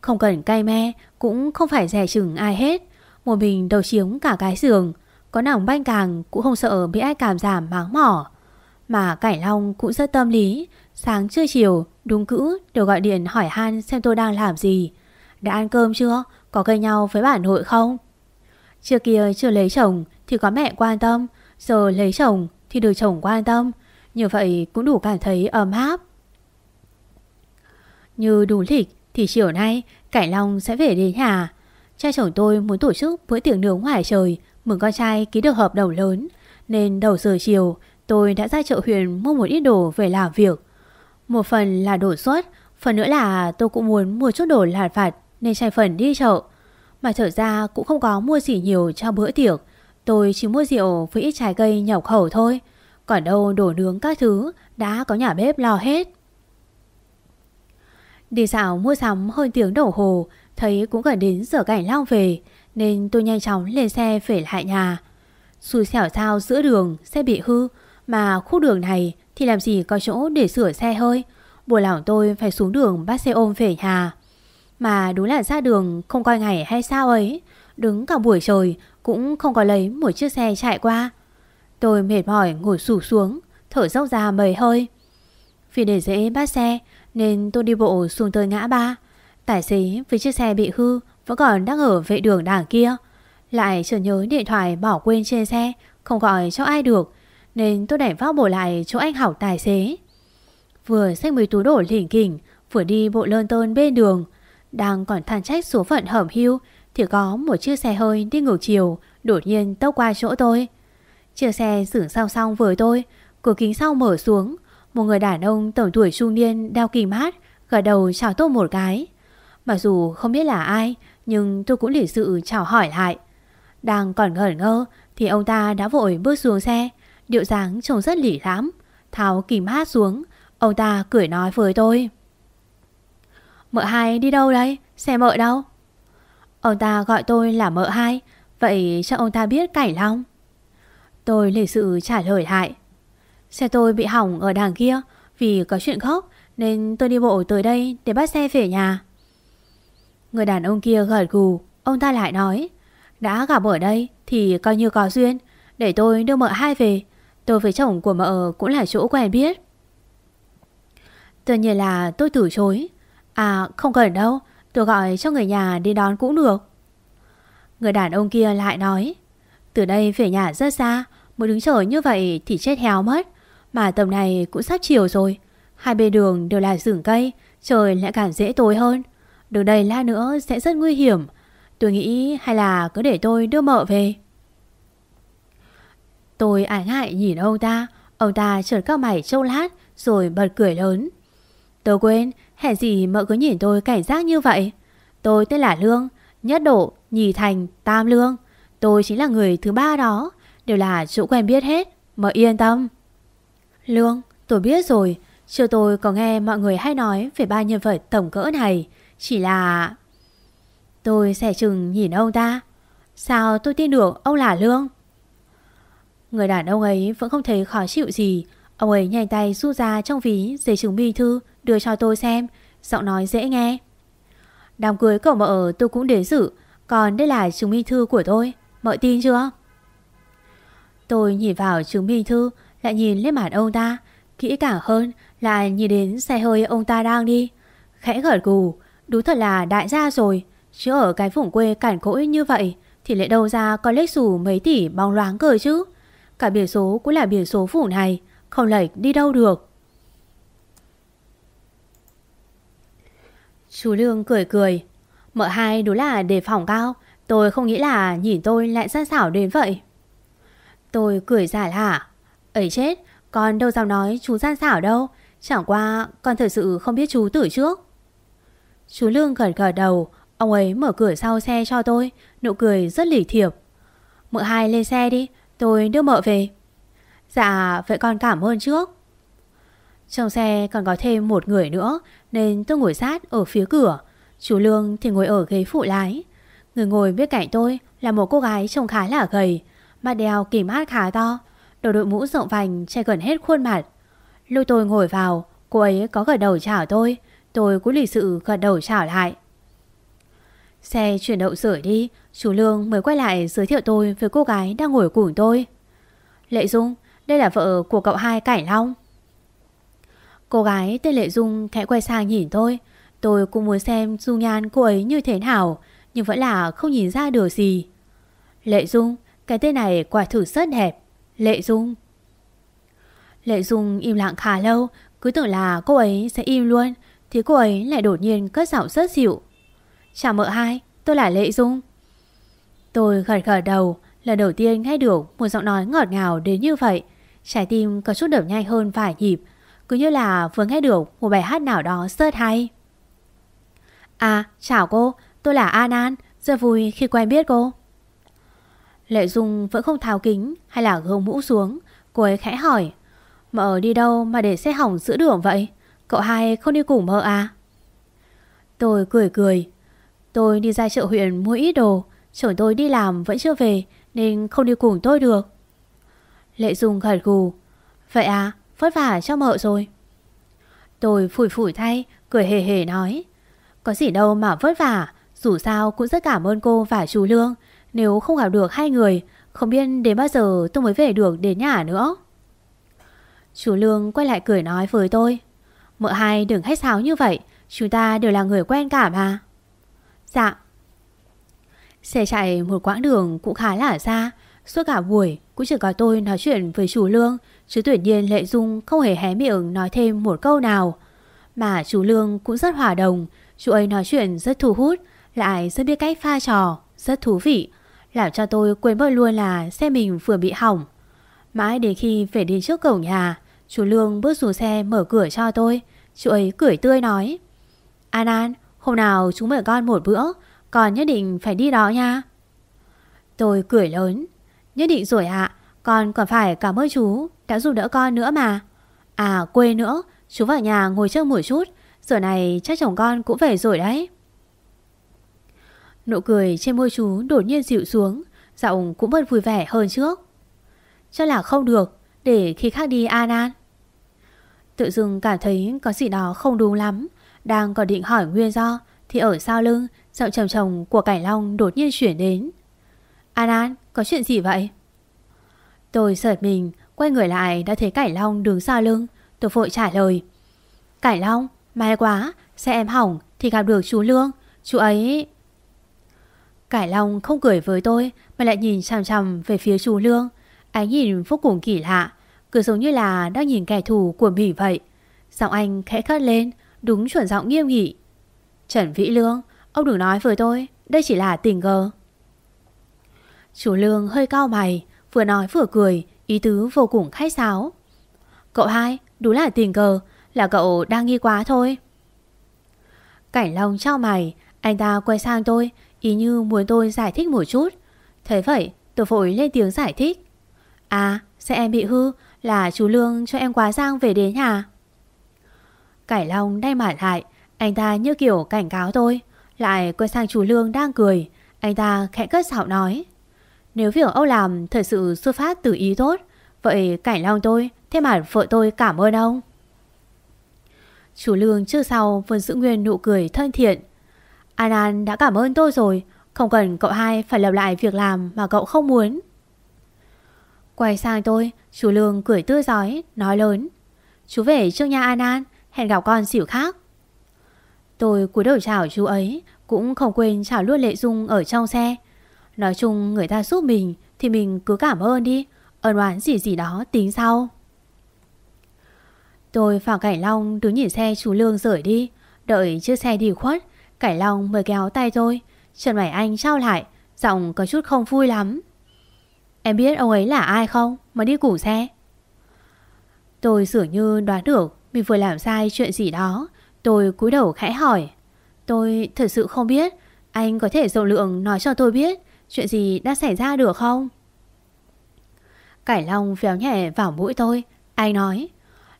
Không cần cay me, Cũng không phải rẻ chừng ai hết. Một mình đầu chiếm cả cái giường, Có nòng banh càng cũng không sợ bị ai cảm giảm máng mỏ. Mà Cảnh Long cũng rất tâm lý, Sáng trưa chiều, đúng cữ đều gọi điện hỏi han xem tôi đang làm gì. Đã ăn cơm chưa? Có gây nhau với bà nội không? Trước kia chưa lấy chồng thì có mẹ quan tâm, Giờ lấy chồng thì được chồng quan tâm. Như vậy cũng đủ cảm thấy ấm áp. Như đủ lịch thì chiều nay, Cải Long sẽ về đến nhà. Cha chồng tôi muốn tổ chức bữa tiệc nướng ngoài trời, Mừng con trai ký được hợp đồng lớn. Nên đầu giờ chiều, Tôi đã ra chợ huyền mua một ít đồ về làm việc. Một phần là đổ xuất Phần nữa là tôi cũng muốn mua chút đồ lạt vặt Nên chạy phần đi chợ. Mà trở ra cũng không có mua gì nhiều cho bữa tiệc. Tôi chỉ mua rượu với ít trái cây nhập khẩu thôi. Còn đâu đổ nướng các thứ, Đã có nhà bếp lo hết. Đi dạo mua sắm hơn tiếng đồng hồ, Thấy cũng gần đến giờ cảnh long về, Nên tôi nhanh chóng lên xe về lại nhà. Xui xẻo sao giữa đường Xe bị hư, Mà khu đường này thì làm gì có chỗ để sửa xe hơi. Buồn lòng tôi phải xuống đường bắt xe ôm về nhà. Mà đúng là ra đường không coi ngày hay sao ấy, Đứng cả buổi trời cũng không có lấy một chiếc xe chạy qua. Tôi mệt mỏi ngồi sủ xuống, Thở dốc ra mời hơi. Vì để dễ bắt xe, Nên tôi đi bộ xuống tới ngã ba. Tài xế với chiếc xe bị hư, Vẫn còn đang ở vệ đường đảng kia. Lại chợt nhớ điện thoại bỏ quên trên xe, Không gọi cho ai được, Nên tôi đẩy vác bộ lại chỗ anh học tài xế. Vừa xách mấy túi đổ lỉnh kỉnh, Vừa đi bộ lơn tơn bên đường, Đang còn than trách số phận hẩm hưu thì có một chiếc xe hơi đi ngược chiều, Đột nhiên tốc qua chỗ tôi. Chiếc xe dừng song song với tôi, Cửa kính sau mở xuống. Một người đàn ông tổng tuổi trung niên đeo kính mát, Gật đầu chào tôi một cái. Mặc dù không biết là ai, Nhưng tôi cũng lịch sự chào hỏi lại. Đang còn ngẩn ngơ Thì ông ta đã vội bước xuống xe. Điệu dáng trông rất lỉ lắm Tháo kìm mát xuống. Ông ta cười nói với tôi. Mợ hai đi đâu đây? Xe mợ đâu? Ông ta gọi tôi là mợ hai. Vậy cho ông ta biết cảnh long Tôi lịch sự trả lời lại. Xe tôi bị hỏng ở đằng kia Vì có chuyện khóc Nên tôi đi bộ tới đây để bắt xe về nhà. Người đàn ông kia gật gù, Ông ta lại nói, Đã gặp ở đây thì coi như có duyên. Để tôi đưa mợ hai về. Tôi với chồng của mợ cũng là chỗ quen biết. Tự nhiên là tôi từ chối. À không cần đâu. Tôi gọi cho người nhà đi đón cũng được. Người đàn ông kia lại nói, Từ đây về nhà rất xa Mới đứng chờ như vậy thì chết héo mất. Mà tầm này cũng sắp chiều rồi, Hai bên đường đều là rừng cây, Trời lại càng dễ tối hơn. Đường đây lát nữa sẽ rất nguy hiểm, Tôi nghĩ hay là cứ để tôi đưa mợ về. Tôi ái ngại nhìn ông ta Ông ta trợt cao mày trâu lát Rồi bật cười lớn. Tôi quên hẹn gì mợ cứ nhìn tôi cảnh giác như vậy? Tôi tên là Lương Nhất độ, nhì thành, tam lương. Tôi chính là người thứ ba đó Đều là chỗ quen biết hết Mợ yên tâm. Lương, tôi biết rồi. Chưa tôi có nghe mọi người hay nói Về ba nhân vật tổng cỡ này Chỉ là... Tôi xẻ chừng nhìn ông ta. Sao tôi tin được ông là Lương? Người đàn ông ấy vẫn không thấy khó chịu gì. Ông ấy nhanh tay rút ra trong ví giấy chứng minh thư đưa cho tôi xem, Giọng nói dễ nghe. Đám cưới cậu mợ tôi cũng đến dự, Còn đây là chứng minh thư của tôi Mợ tin chưa? Tôi nhìn vào chứng minh thư, Lại nhìn lên mặt ông ta, Kỹ càng hơn Lại nhìn đến xe hơi ông ta đang đi. Khẽ gật gù, Đúng thật là đại gia rồi, Chứ ở cái vùng quê cản cỗi như vậy Thì lại đâu ra có lấy xù mấy tỷ bóng loáng cờ chứ. Cả biển số cũng là biển số phủ này, Không lệch đi đâu được. Chú Lương cười cười. Mợ hai đúng là đề phòng cao. Tôi không nghĩ là nhìn tôi lại gian xảo đến vậy. Tôi cười giả lạ. Ấy chết, Con đâu dám nói chú gian xảo đâu. Chẳng qua con thật sự không biết chú tử trước. Chú Lương gật gật đầu. Ông ấy mở cửa sau xe cho tôi. Nụ cười rất lỉ thiệp. Mợ hai lên xe đi. Tôi đưa mợ về. Dạ vậy con cảm ơn trước. Trong xe còn có thêm một người nữa, Nên tôi ngồi sát ở phía cửa. Chú Lương thì ngồi ở ghế phụ lái. Người ngồi bên cạnh tôi Là một cô gái trông khá là gầy, Mặt đeo kìm hát khá to, Đầu đội mũ rộng vành che gần hết khuôn mặt. Lúc tôi ngồi vào, Cô ấy có gật đầu chào tôi Tôi cũng lịch sự gật đầu chào lại. Xe chuyển động sửa đi, Chú Lương mới quay lại giới thiệu tôi Với cô gái đang ngồi cùng tôi. Lệ Dung, Đây là vợ của cậu hai Cảnh Long. Cô gái tên Lệ Dung khẽ quay sang nhìn tôi Tôi cũng muốn xem dung nhan cô ấy như thế nào, Nhưng vẫn là không nhìn ra được gì. Lệ Dung, Cái tên này quả thử rất đẹp. Lệ Dung. Lệ Dung im lặng khá lâu, Cứ tưởng là cô ấy sẽ im luôn, Thì cô ấy lại đột nhiên cất giọng rất dịu. Chào mợ hai, Tôi là Lệ Dung. Tôi gật gật đầu, Lần đầu tiên nghe được một giọng nói ngọt ngào đến như vậy. Trái tim có chút đập nhanh hơn vài nhịp cứ như là vừa nghe được một bài hát nào đó rất hay. À chào cô, Tôi là An An, Rất vui khi quen biết cô. Lệ Dung vẫn không tháo kính Hay là gông mũ xuống, Cô ấy khẽ hỏi, Mợ đi đâu mà để xe hỏng giữa đường vậy? Cậu hai không đi cùng mợ à? Tôi cười cười, Tôi đi ra chợ huyện mua ít đồ, Chồng tôi đi làm vẫn chưa về Nên không đi cùng tôi được. Lệ Dung gật gù, Vậy à vất vả cho mợ rồi. Tôi phủi phủi thay, Cười hề hề nói, Có gì đâu mà vất vả, Dù sao cũng rất cảm ơn cô và chú Lương. Nếu không gặp được hai người, Không biết đến bao giờ tôi mới về được đến nhà nữa. Chú Lương quay lại cười nói với tôi, Mợ hai đừng khách sáo như vậy, Chúng ta đều là người quen cả mà. Dạ. Xe chạy một quãng đường cũng khá là xa, Suốt cả buổi cũng chỉ có tôi nói chuyện với chú Lương Chứ tuyển nhiên Lệ Dung không hề hé miệng nói thêm một câu nào. Mà chú Lương cũng rất hòa đồng. Chú ấy nói chuyện rất thu hút, Lại rất biết cách pha trò, Rất thú vị. Làm cho tôi quên mất luôn là xe mình vừa bị hỏng. Mãi đến khi về đến trước cổng nhà, Chú Lương bước xuống xe mở cửa cho tôi. Chú ấy cười tươi nói, An An, Hôm nào chúng mời con một bữa, Con nhất định phải đi đó nha. Tôi cười lớn, Nhất định rồi ạ. Con còn phải cảm ơn chú, Đã giúp đỡ con nữa mà. À quên nữa, Chú vào nhà ngồi chơi một chút, Giờ này chắc chồng con cũng về rồi đấy. Nụ cười trên môi chú đột nhiên dịu xuống, Giọng cũng bớt vui vẻ hơn trước. Chắc là không được, Để khi khác đi An An. Tự dưng cảm thấy có gì đó không đúng lắm, Đang còn định hỏi nguyên do, Thì ở sau lưng, Giọng trầm trầm của Cảnh Long đột nhiên chuyển đến. An An, có chuyện gì vậy? Tôi sợt mình Quay người lại đã thấy Cải Long đứng sau lưng. Tôi vội trả lời. Cải Long, may quá Xe em hỏng thì gặp được chú Lương. Chú ấy... Cải Long không cười với tôi Mà lại nhìn chằm chằm về phía chú Lương. Ánh nhìn vô cùng kỳ lạ Cứ giống như là đang nhìn kẻ thù của mình vậy. Giọng anh khẽ cất lên Đúng chuẩn giọng nghiêm nghị. Trần Vĩ Lương Ông đừng nói với tôi Đây chỉ là tình cờ. Chú Lương hơi cao mày Vừa nói vừa cười, Ý tứ vô cùng khách sáo. Cậu hai, đúng là tình cờ, Là cậu đang nghi quá thôi. Cảnh Long trao mày, Anh ta quay sang tôi, Ý như muốn tôi giải thích một chút. Thế vậy, tôi vội lên tiếng giải thích. À xe em bị hư, Là chú Lương cho em quá giang về đến nhà. Cải Long đay mặt lại, Anh ta như kiểu cảnh cáo tôi, Lại quay sang chú Lương đang cười, Anh ta khẽ cất giọng nói. Nếu việc ông làm thật sự xuất phát từ ý tốt, Vậy Cảnh Long tôi, Thế mà vợ tôi cảm ơn ông. Chú Lương trước sau vẫn giữ nguyên nụ cười thân thiện. An An đã cảm ơn tôi rồi, Không cần cậu hai phải lặp lại việc làm mà cậu không muốn. Quay sang tôi, Chú Lương cười tươi giói, Nói lớn. Chú về trước nhà An An, Hẹn gặp con xỉu khác. Tôi cúi đầu chào chú ấy, Cũng không quên chào luôn Lệ Dung ở trong xe. Nói chung người ta giúp mình Thì mình cứ cảm ơn đi. Ơn oán gì gì đó tính sau. Tôi vào cải Long đứng nhìn xe chú Lương rời đi. Đợi chiếc xe đi khuất, cải Long mới kéo tay tôi. Trần mày anh trao lại, Giọng có chút không vui lắm. Em biết ông ấy là ai không? Mà đi củ xe. Tôi dường như đoán được Mình vừa làm sai chuyện gì đó. Tôi cúi đầu khẽ hỏi. Tôi thật sự không biết Anh có thể rộng lượng nói cho tôi biết Chuyện gì đã xảy ra được không? Cải Long véo nhẹ vào mũi tôi. Anh nói?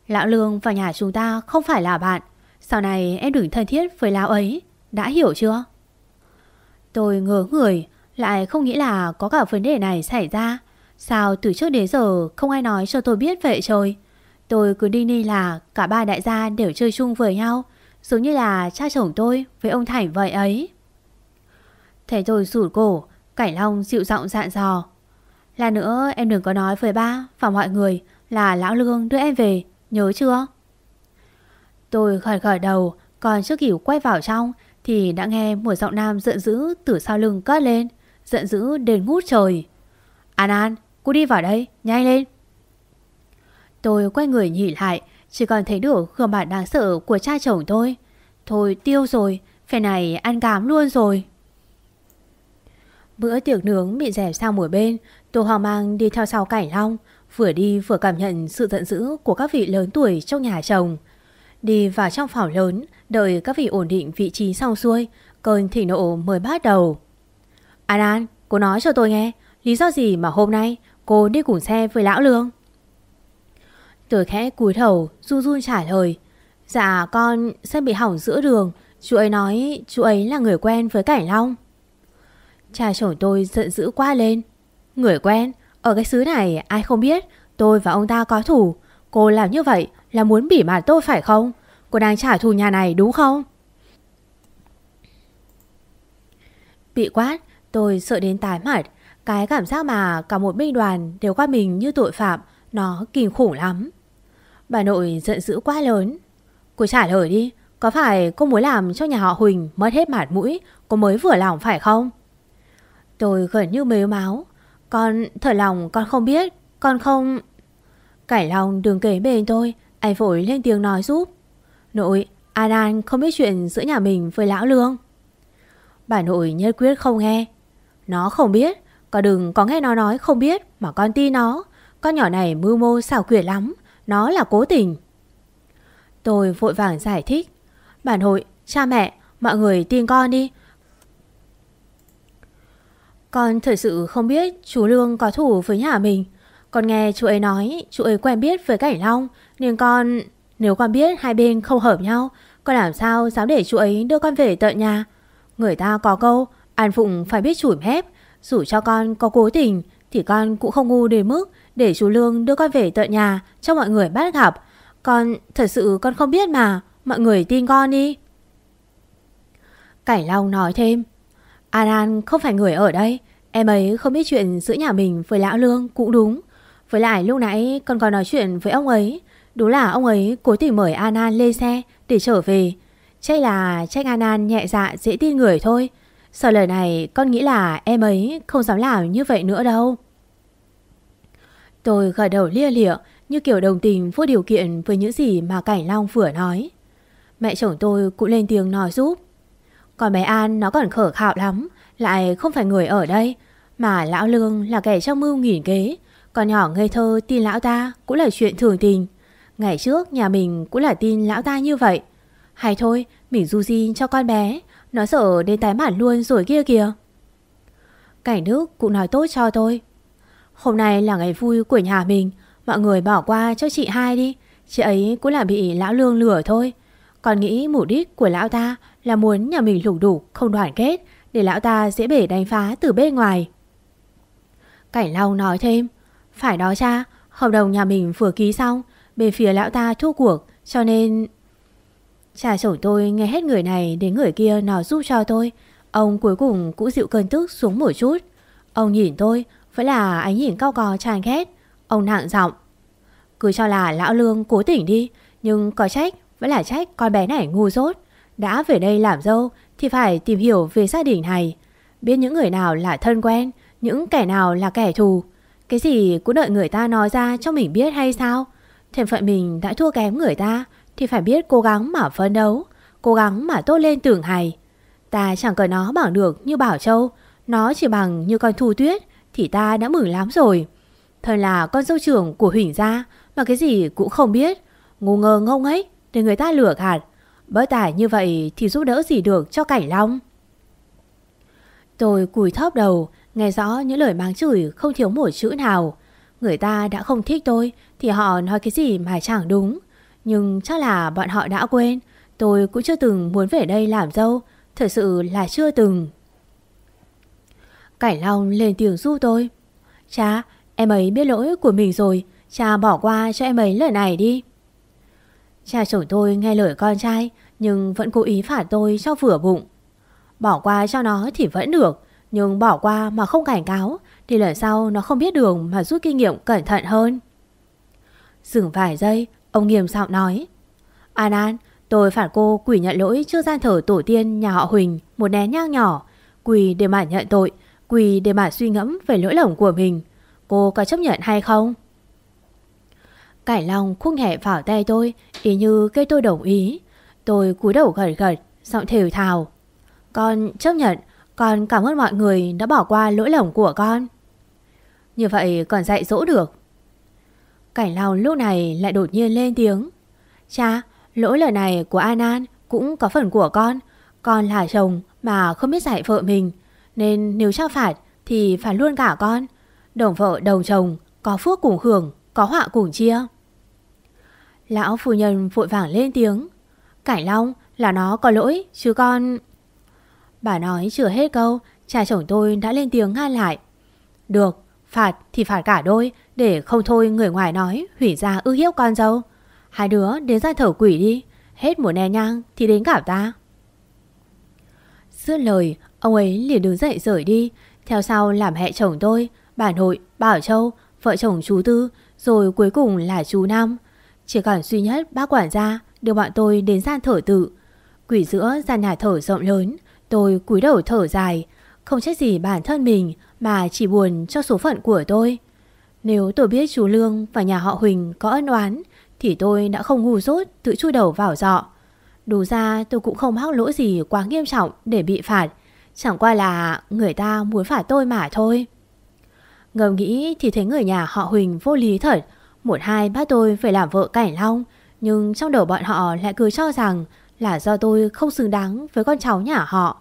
Lão Lương và nhà chúng ta không phải là bạn. Sau này em đừng thân thiết với lão ấy. Đã hiểu chưa? Tôi ngớ người, Lại không nghĩ là có cả vấn đề này xảy ra. Sao từ trước đến giờ Không ai nói cho tôi biết vậy trời? Tôi cứ đi đi là cả ba đại gia đều chơi chung với nhau, Giống như là cha chồng tôi với ông Thành vậy ấy. Thế tôi rụt cổ Cảnh Long dịu giọng dạn dò. Là nữa, em đừng có nói với ba Và mọi người, là Lão Lương đưa em về, Nhớ chưa? Tôi khởi gật đầu, Còn trước hiểu quay vào trong, Thì đã nghe một giọng nam giận dữ Từ sau lưng cất lên, Giận dữ đến ngút trời. An An, cô đi vào đây, nhanh lên. Tôi quay người nhìn lại, Chỉ còn thấy được gương mặt đáng sợ của cha chồng tôi. Thôi tiêu rồi phải này ăn cám luôn rồi. Bữa tiệc nướng bị dẹp sang một bên Tô Hoàng mang đi theo sau cảnh long Vừa đi vừa cảm nhận sự giận dữ Của các vị lớn tuổi trong nhà chồng. Đi vào trong phòng lớn Đợi các vị ổn định vị trí xong xuôi Cơn thịnh nộ mới bắt đầu. An An, cô nói cho tôi nghe Lý do gì mà hôm nay cô đi cùng xe với lão lương? Tôi khẽ cúi đầu run run trả lời Dạ con sẽ bị hỏng giữa đường Chú ấy nói chú ấy là người quen với Cảnh Long. Cha chồng tôi giận dữ quá lên. Người quen, Ở cái xứ này, ai không biết, Tôi và ông ta có thủ. Cô làm như vậy là muốn bỉ mặt tôi phải không? Cô đang trả thù nhà này đúng không? Bị quát, Tôi sợ đến tái mặt. Cái cảm giác mà cả một binh đoàn Đều qua mình như tội phạm, Nó kinh khủng lắm. Bà nội giận dữ quá lớn. Cô trả lời đi, Có phải cô muốn làm cho nhà họ Huỳnh mất hết mặt mũi, Cô mới vừa lòng phải không? Tôi gần như mếu máu. Con thở lòng con không biết Con không Cải lòng đừng kể bên tôi Anh vội lên tiếng nói giúp. Nội An An không biết chuyện giữa nhà mình với lão lương. Bà nội nhất quyết không nghe. Nó không biết Con đừng có nghe nó nói không biết Mà con tin nó. Con nhỏ này mưu mô xảo quyệt lắm Nó là cố tình. Tôi vội vàng giải thích. Bà nội, cha mẹ Mọi người tin con đi con thật sự không biết chú Lương có thủ với nhà mình. Con nghe chú ấy nói, Chú ấy quen biết với Cảnh Long, Nên con... Nếu con biết hai bên không hợp nhau, Con làm sao dám để chú ấy đưa con về tận nhà? Người ta có câu, An phụng phải biết chủi mép. Dù cho con có cố tình, Thì con cũng không ngu đến mức Để chú Lương đưa con về tận nhà Cho mọi người bắt gặp. Con, thật sự con không biết mà, Mọi người tin con đi. Cảnh Long nói thêm An An không phải người ở đây. Em ấy không biết chuyện giữa nhà mình với Lão Lương cũng đúng. Với lại lúc nãy con còn nói chuyện với ông ấy. Đúng là ông ấy cố tình mời An An lên xe Để trở về. Chắc là trách An An nhẹ dạ dễ tin người thôi. Sau lời này, con nghĩ là em ấy không dám làm như vậy nữa đâu. Tôi gật đầu lia lịa, như kiểu đồng tình vô điều kiện với những gì mà Cảnh Long vừa nói. Mẹ chồng tôi cũng lên tiếng nói giúp. Còn bé An nó còn khở khạo lắm, lại không phải người ở đây, mà lão Lương là kẻ trong mưu nghìn kế. Còn nhỏ ngây thơ tin lão ta cũng là chuyện thường tình. Ngày trước nhà mình cũng là tin lão ta như vậy. Hay thôi, mình du di cho con bé, nó sợ đến tái mản luôn rồi kia kìa. Cảnh Đức cũng nói tốt cho tôi. Hôm nay là ngày vui của nhà mình, mọi người bỏ qua cho chị hai đi. Chị ấy cũng là bị lão lương lừa thôi. Còn nghĩ mục đích của lão ta là muốn nhà mình lủng đủ không đoàn kết để lão ta dễ bể đánh phá từ bên ngoài. Cảnh Long nói thêm, phải đó cha, hợp đồng nhà mình vừa ký xong, bên phía lão ta thua cuộc, cho nên... Cha chồng tôi nghe hết người này đến người kia nó giúp cho tôi. Ông cuối cùng cũng dịu cơn tức xuống một chút. Ông nhìn tôi, vẫn là ánh nhìn cao cò tràn ghét. Ông nặng giọng. Cứ cho là lão lương cố tỉnh đi, nhưng có trách, vẫn là trách con bé này ngu dốt. Đã về đây làm dâu thì phải tìm hiểu về gia đình này. Biết những người nào là thân quen, những kẻ nào là kẻ thù. Cái gì cũng đợi người ta nói ra cho mình biết hay sao? Thêm phận mình đã thua kém người ta thì phải biết cố gắng mà phấn đấu, cố gắng mà tốt lên tưởng hài. Ta chẳng cần nó bằng được như Bảo Châu, nó chỉ bằng như con thu tuyết thì ta đã mừng lắm rồi. Thật là con dâu trưởng của Huỳnh gia mà cái gì cũng không biết, ngu ngơ ngông ấy để người ta lừa gạt. Bớt tải như vậy thì giúp đỡ gì được cho Cảnh Long. Tôi cùi thóp đầu, nghe rõ những lời mắng chửi không thiếu một chữ nào. Người ta đã không thích tôi thì họ nói cái gì mà chẳng đúng. Nhưng chắc là bọn họ đã quên. Tôi cũng chưa từng muốn về đây làm dâu. Thật sự là chưa từng. Cảnh Long lên tiếng giúp tôi. Cha, em ấy biết lỗi của mình rồi. Cha bỏ qua cho em ấy lời này đi. Cha chồng tôi nghe lời con trai nhưng vẫn cố ý phạt tôi cho vừa bụng. Bỏ qua cho nó thì vẫn được, nhưng bỏ qua mà không cảnh cáo thì lần sau nó không biết đường mà rút kinh nghiệm cẩn thận hơn. Dừng vài giây, ông nghiêm giọng nói. An An, tôi phạt cô quỷ nhận lỗi trước gian thờ tổ tiên nhà họ Huỳnh một nén nhang nhỏ. Quỳ để mà nhận tội, quỳ để mà suy ngẫm về lỗi lầm của mình. Cô có chấp nhận hay không? Cải Long khúc nhẹ vào tay tôi, ý như cây tôi đồng ý. Tôi cúi đầu gật gật, giọng thều thào. Con chấp nhận, con cảm ơn mọi người đã bỏ qua lỗi lầm của con. Như vậy còn dạy dỗ được. Cảnh Long lúc này lại đột nhiên lên tiếng. Cha, lỗi lời này của An An cũng có phần của con. Con là chồng mà không biết dạy vợ mình. Nên nếu cha phạt thì phải luôn cả con. Đồng vợ đồng chồng, có phước cùng hưởng, có họa cùng chia. Lão phu nhân vội vàng lên tiếng. Cải Long là nó có lỗi chứ con... Bà nói chưa hết câu, cha chồng tôi đã lên tiếng ngăn lại. Được, phạt thì phạt cả đôi, để không thôi người ngoài nói hủy ra ư hiếp con dâu. Hai đứa đến ra thở quỷ đi, hết mùa nè nhang thì đến cả ta. Dứt lời, ông ấy liền đứng dậy rời đi, theo sau làm hẹ chồng tôi, bà nội, Bảo Châu, vợ chồng chú Tư, rồi cuối cùng là chú Nam, Chỉ còn duy nhất bác quản gia đưa bọn tôi đến gian thở tự. Quỷ giữa gian nhà thở rộng lớn, tôi cúi đầu thở dài, không trách gì bản thân mình mà chỉ buồn cho số phận của tôi. Nếu tôi biết chú Lương và nhà họ Huỳnh có ân oán thì tôi đã không ngu dốt tự chui đầu vào dọ. Đủ ra tôi cũng không mắc lỗi gì quá nghiêm trọng để bị phạt. Chẳng qua là người ta muốn phạt tôi mà thôi. Ngầm nghĩ thì thấy người nhà họ Huỳnh vô lý thật. Một hai bắt tôi phải làm vợ cảnh long. Nhưng trong đầu bọn họ lại cứ cho rằng là do tôi không xứng đáng với con cháu nhà họ.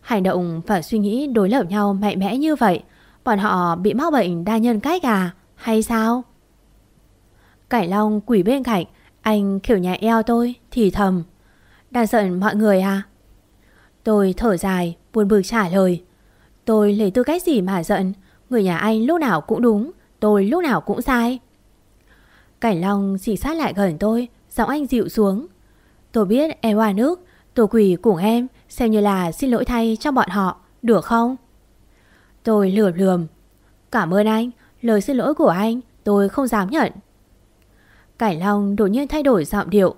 Hành động và suy nghĩ đối lập nhau mạnh mẽ như vậy. Bọn họ bị mắc bệnh đa nhân cách à? Hay sao? Cải Long quỷ bên cạnh, anh kiểu nhà eo tôi, thì thầm. Đang giận mọi người à? Tôi thở dài, buồn bực trả lời. Tôi lấy tư cách gì mà giận? Người nhà anh lúc nào cũng đúng, tôi lúc nào cũng sai. Cảnh Long chỉ sát lại gần tôi, giọng anh dịu xuống. Tôi biết em hoa nước, tôi quỷ cùng em, xem như là xin lỗi thay cho bọn họ, được không? Tôi lườm lườm. Cảm ơn anh, lời xin lỗi của anh tôi không dám nhận. Cảnh Long đột nhiên thay đổi giọng điệu.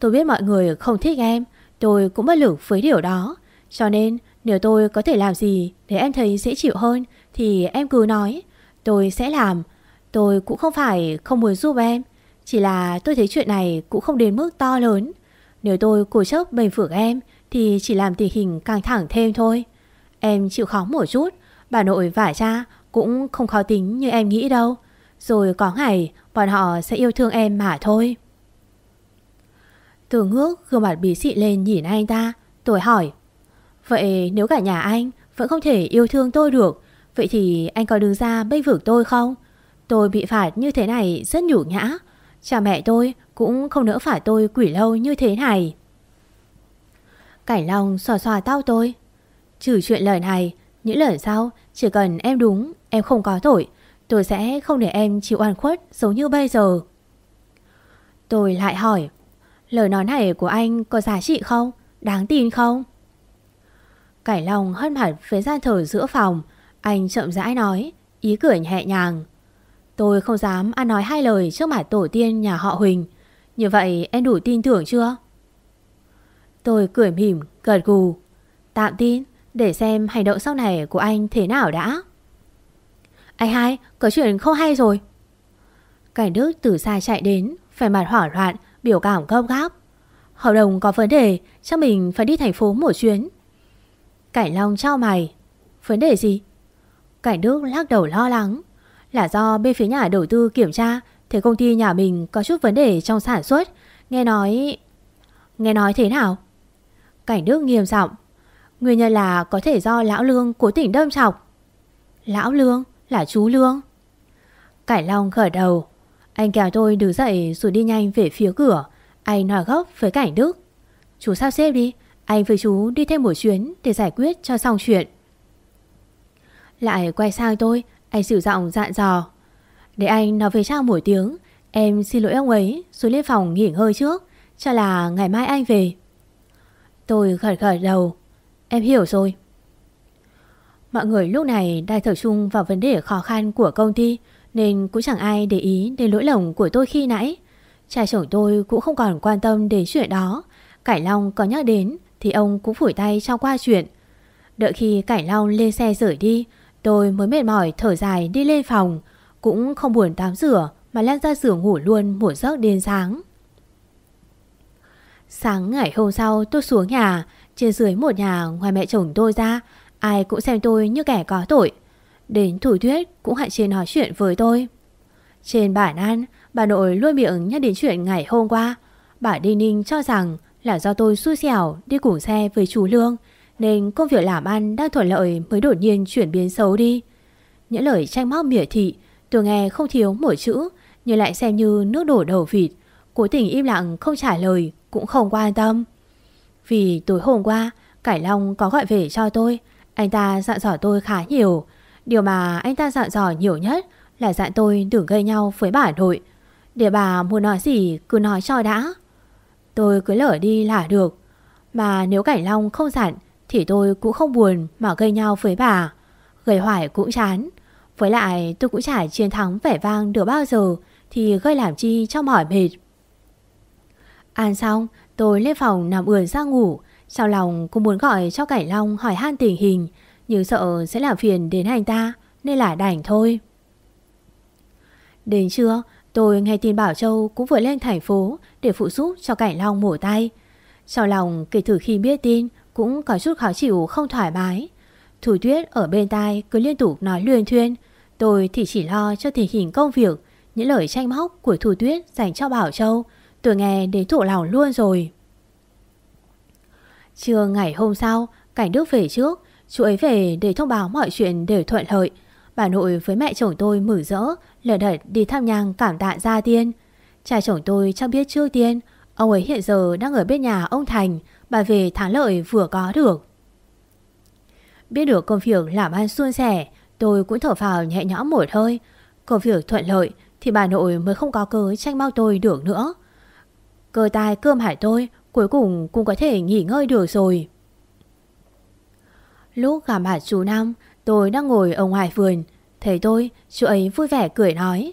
Tôi biết mọi người không thích em, tôi cũng bất lực với điều đó. Cho nên nếu tôi có thể làm gì để em thấy dễ chịu hơn thì em cứ nói. Tôi sẽ làm. Tôi cũng không phải không muốn giúp em. Chỉ là tôi thấy chuyện này cũng không đến mức to lớn. Nếu tôi cố chấp bền phượng em thì chỉ làm tình hình căng thẳng thêm thôi. Em chịu khó một chút, bà nội và cha cũng không khó tính như em nghĩ đâu. Rồi có ngày bọn họ sẽ yêu thương em mà thôi. Từ ngước gương mặt bí xị lên nhìn anh ta, tôi hỏi. Vậy nếu cả nhà anh vẫn không thể yêu thương tôi được, vậy thì anh có đứng ra bênh vực tôi không? Tôi bị phạt như thế này rất nhủ nhã. Cha mẹ tôi cũng không nỡ phải tôi quỷ lâu như thế này. Cảnh Long xòa xòa tao tôi. Trừ chuyện lời này, những lần sau chỉ cần em đúng, em không có tội, tôi sẽ không để em chịu oan khuất giống như bây giờ. Tôi lại hỏi, lời nói này của anh có giá trị không? Đáng tin không? Cải Long hất mặt với gian thờ giữa phòng, anh chậm rãi nói, ý cười nhẹ nhàng. Tôi không dám ăn nói hai lời trước mặt tổ tiên nhà họ Huỳnh. Như vậy em đủ tin tưởng chưa? Tôi cười mỉm, gật gù. Tạm tin, để xem hành động sau này của anh thế nào đã. Anh hai, có chuyện không hay rồi. Cảnh Đức từ xa chạy đến, phải mặt hỏa loạn, biểu cảm gấp gáp. Hợp đồng có vấn đề, chắc mình phải đi thành phố một chuyến. Cảnh Long trao mày. Vấn đề gì? Cảnh Đức lắc đầu lo lắng. Là do bên phía nhà đầu tư kiểm tra, Thấy công ty nhà mình có chút vấn đề trong sản xuất, Nghe nói... Nghe nói thế nào? Cảnh Đức nghiêm giọng. Nguyên nhân là có thể do lão lương của tỉnh đâm chọc. Lão lương là chú lương. Cải Long khởi đầu. Anh kéo tôi đứng dậy rồi đi nhanh về phía cửa. Anh nói gấp với Cảnh Đức. Chú sao xếp đi, Anh với chú đi thêm một chuyến để giải quyết cho xong chuyện. Lại quay sang tôi, anh sử giọng dạn dò. Để anh nói với Trang một tiếng, Em xin lỗi ông ấy, Xuống lên phòng nghỉ ngơi trước, Cho là ngày mai anh về. Tôi khởi khởi đầu. Em hiểu rồi. Mọi người lúc này đang tập trung vào vấn đề khó khăn của công ty, Nên cũng chẳng ai để ý đến lỗi lầm của tôi khi nãy. Cha chồng tôi cũng không còn quan tâm đến chuyện đó. Cải Long có nhắc đến Thì ông cũng phủi tay cho qua chuyện. Đợi khi Cải Long lên xe rời đi Tôi mới mệt mỏi thở dài đi lên phòng. Cũng không buồn tắm rửa, Mà lăn ra giường ngủ luôn một giấc đến sáng. Sáng ngày hôm sau, tôi xuống nhà. Trên dưới một nhà ngoài mẹ chồng tôi ra, Ai cũng xem tôi như kẻ có tội. Đến thủ thuyết cũng hạn chế nói chuyện với tôi. Trên bản ăn Bà nội luôn miệng nhắc đến chuyện ngày hôm qua. Bà Đinh Ninh cho rằng Là do tôi xui xẻo đi cùng xe với chú Lương nên công việc làm ăn đang thuận lợi mới đột nhiên chuyển biến xấu đi. Những lời tranh móc mỉa thị, tôi nghe không thiếu mỗi chữ, nhưng lại xem như nước đổ đầu vịt. Cố tình im lặng không trả lời cũng không quan tâm. Vì tối hôm qua, Cải Long có gọi về cho tôi Anh ta dặn dò tôi khá nhiều Điều mà anh ta dặn dò nhiều nhất Là dặn tôi đừng gây nhau với bà nội Để bà muốn nói gì cứ nói cho đã Tôi cứ lỡ đi là được Mà nếu Cảnh Long không dặn thì tôi cũng không buồn mà gây nhau với bà. Gây hoài cũng chán. Với lại tôi cũng chả chiến thắng vẻ vang được bao giờ Thì gây làm chi cho mỏi mệt. Ăn xong, tôi lên phòng nằm ườn ra ngủ. Sau lòng cũng muốn gọi cho Cảnh Long hỏi han tình hình, Nhưng sợ sẽ làm phiền đến anh ta, Nên là đành thôi. Đến trưa, tôi nghe tin Bảo Châu cũng vừa lên thành phố Để phụ giúp cho Cảnh Long mổ tay. Sau lòng kể từ khi biết tin cũng có chút khó chịu không thoải mái. Thủ tuyết ở bên tai cứ liên tục nói luyên thuyên. Tôi thì chỉ lo cho tình hình công việc, những lời tranh móc của Thủ tuyết dành cho Bảo Châu. Tôi nghe đến thụ lòng luôn rồi. Trưa ngày hôm sau, Cảnh Đức về trước. Chú ấy về để thông báo mọi chuyện đều thuận lợi. Bà nội với mẹ chồng tôi mử rỡ, lờ đợt đi thăm nhang cảm tạ gia tiên. Cha chồng tôi chẳng biết trước tiên, ông ấy hiện giờ đang ở bên nhà ông Thành, bà về thắng lợi vừa có được. Biết được công việc làm ăn suôn sẻ, tôi cũng thở phào nhẹ nhõm một hơi. Công việc thuận lợi thì bà nội mới không có cớ tranh mau tôi được nữa. Cơ tai cơm hải tôi cuối cùng cũng có thể nghỉ ngơi được rồi. Lúc gặp mặt chú Năm, tôi đang ngồi ở ngoài vườn. Thấy tôi, chú ấy vui vẻ cười nói.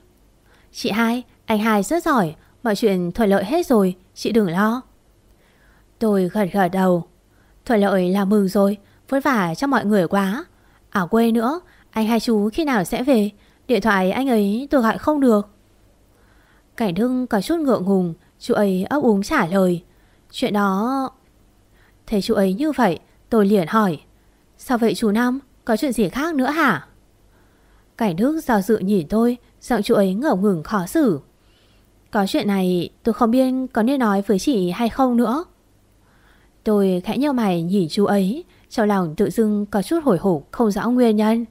Chị hai, anh hai rất giỏi, mọi chuyện thuận lợi hết rồi, chị đừng lo. Tôi gật gật đầu. Thuận lợi là mừng rồi, vất vả cho mọi người quá. ở quê nữa, anh hai chú khi nào sẽ về? Điện thoại anh ấy tôi gọi không được. Cảnh Đức có chút ngượng ngùng, chú ấy ấp úng trả lời. Chuyện đó... Thấy chú ấy như vậy, tôi liền hỏi. Sao vậy chú Năm, có chuyện gì khác nữa hả? Cảnh Đức do dự nhìn tôi, giọng chú ấy ngỡ ngừng khó xử. Có chuyện này tôi không biết có nên nói với chị hay không nữa. Tôi khẽ nheo mày nhìn chú ấy, trong lòng tự dưng có chút hồi hộp không rõ nguyên nhân.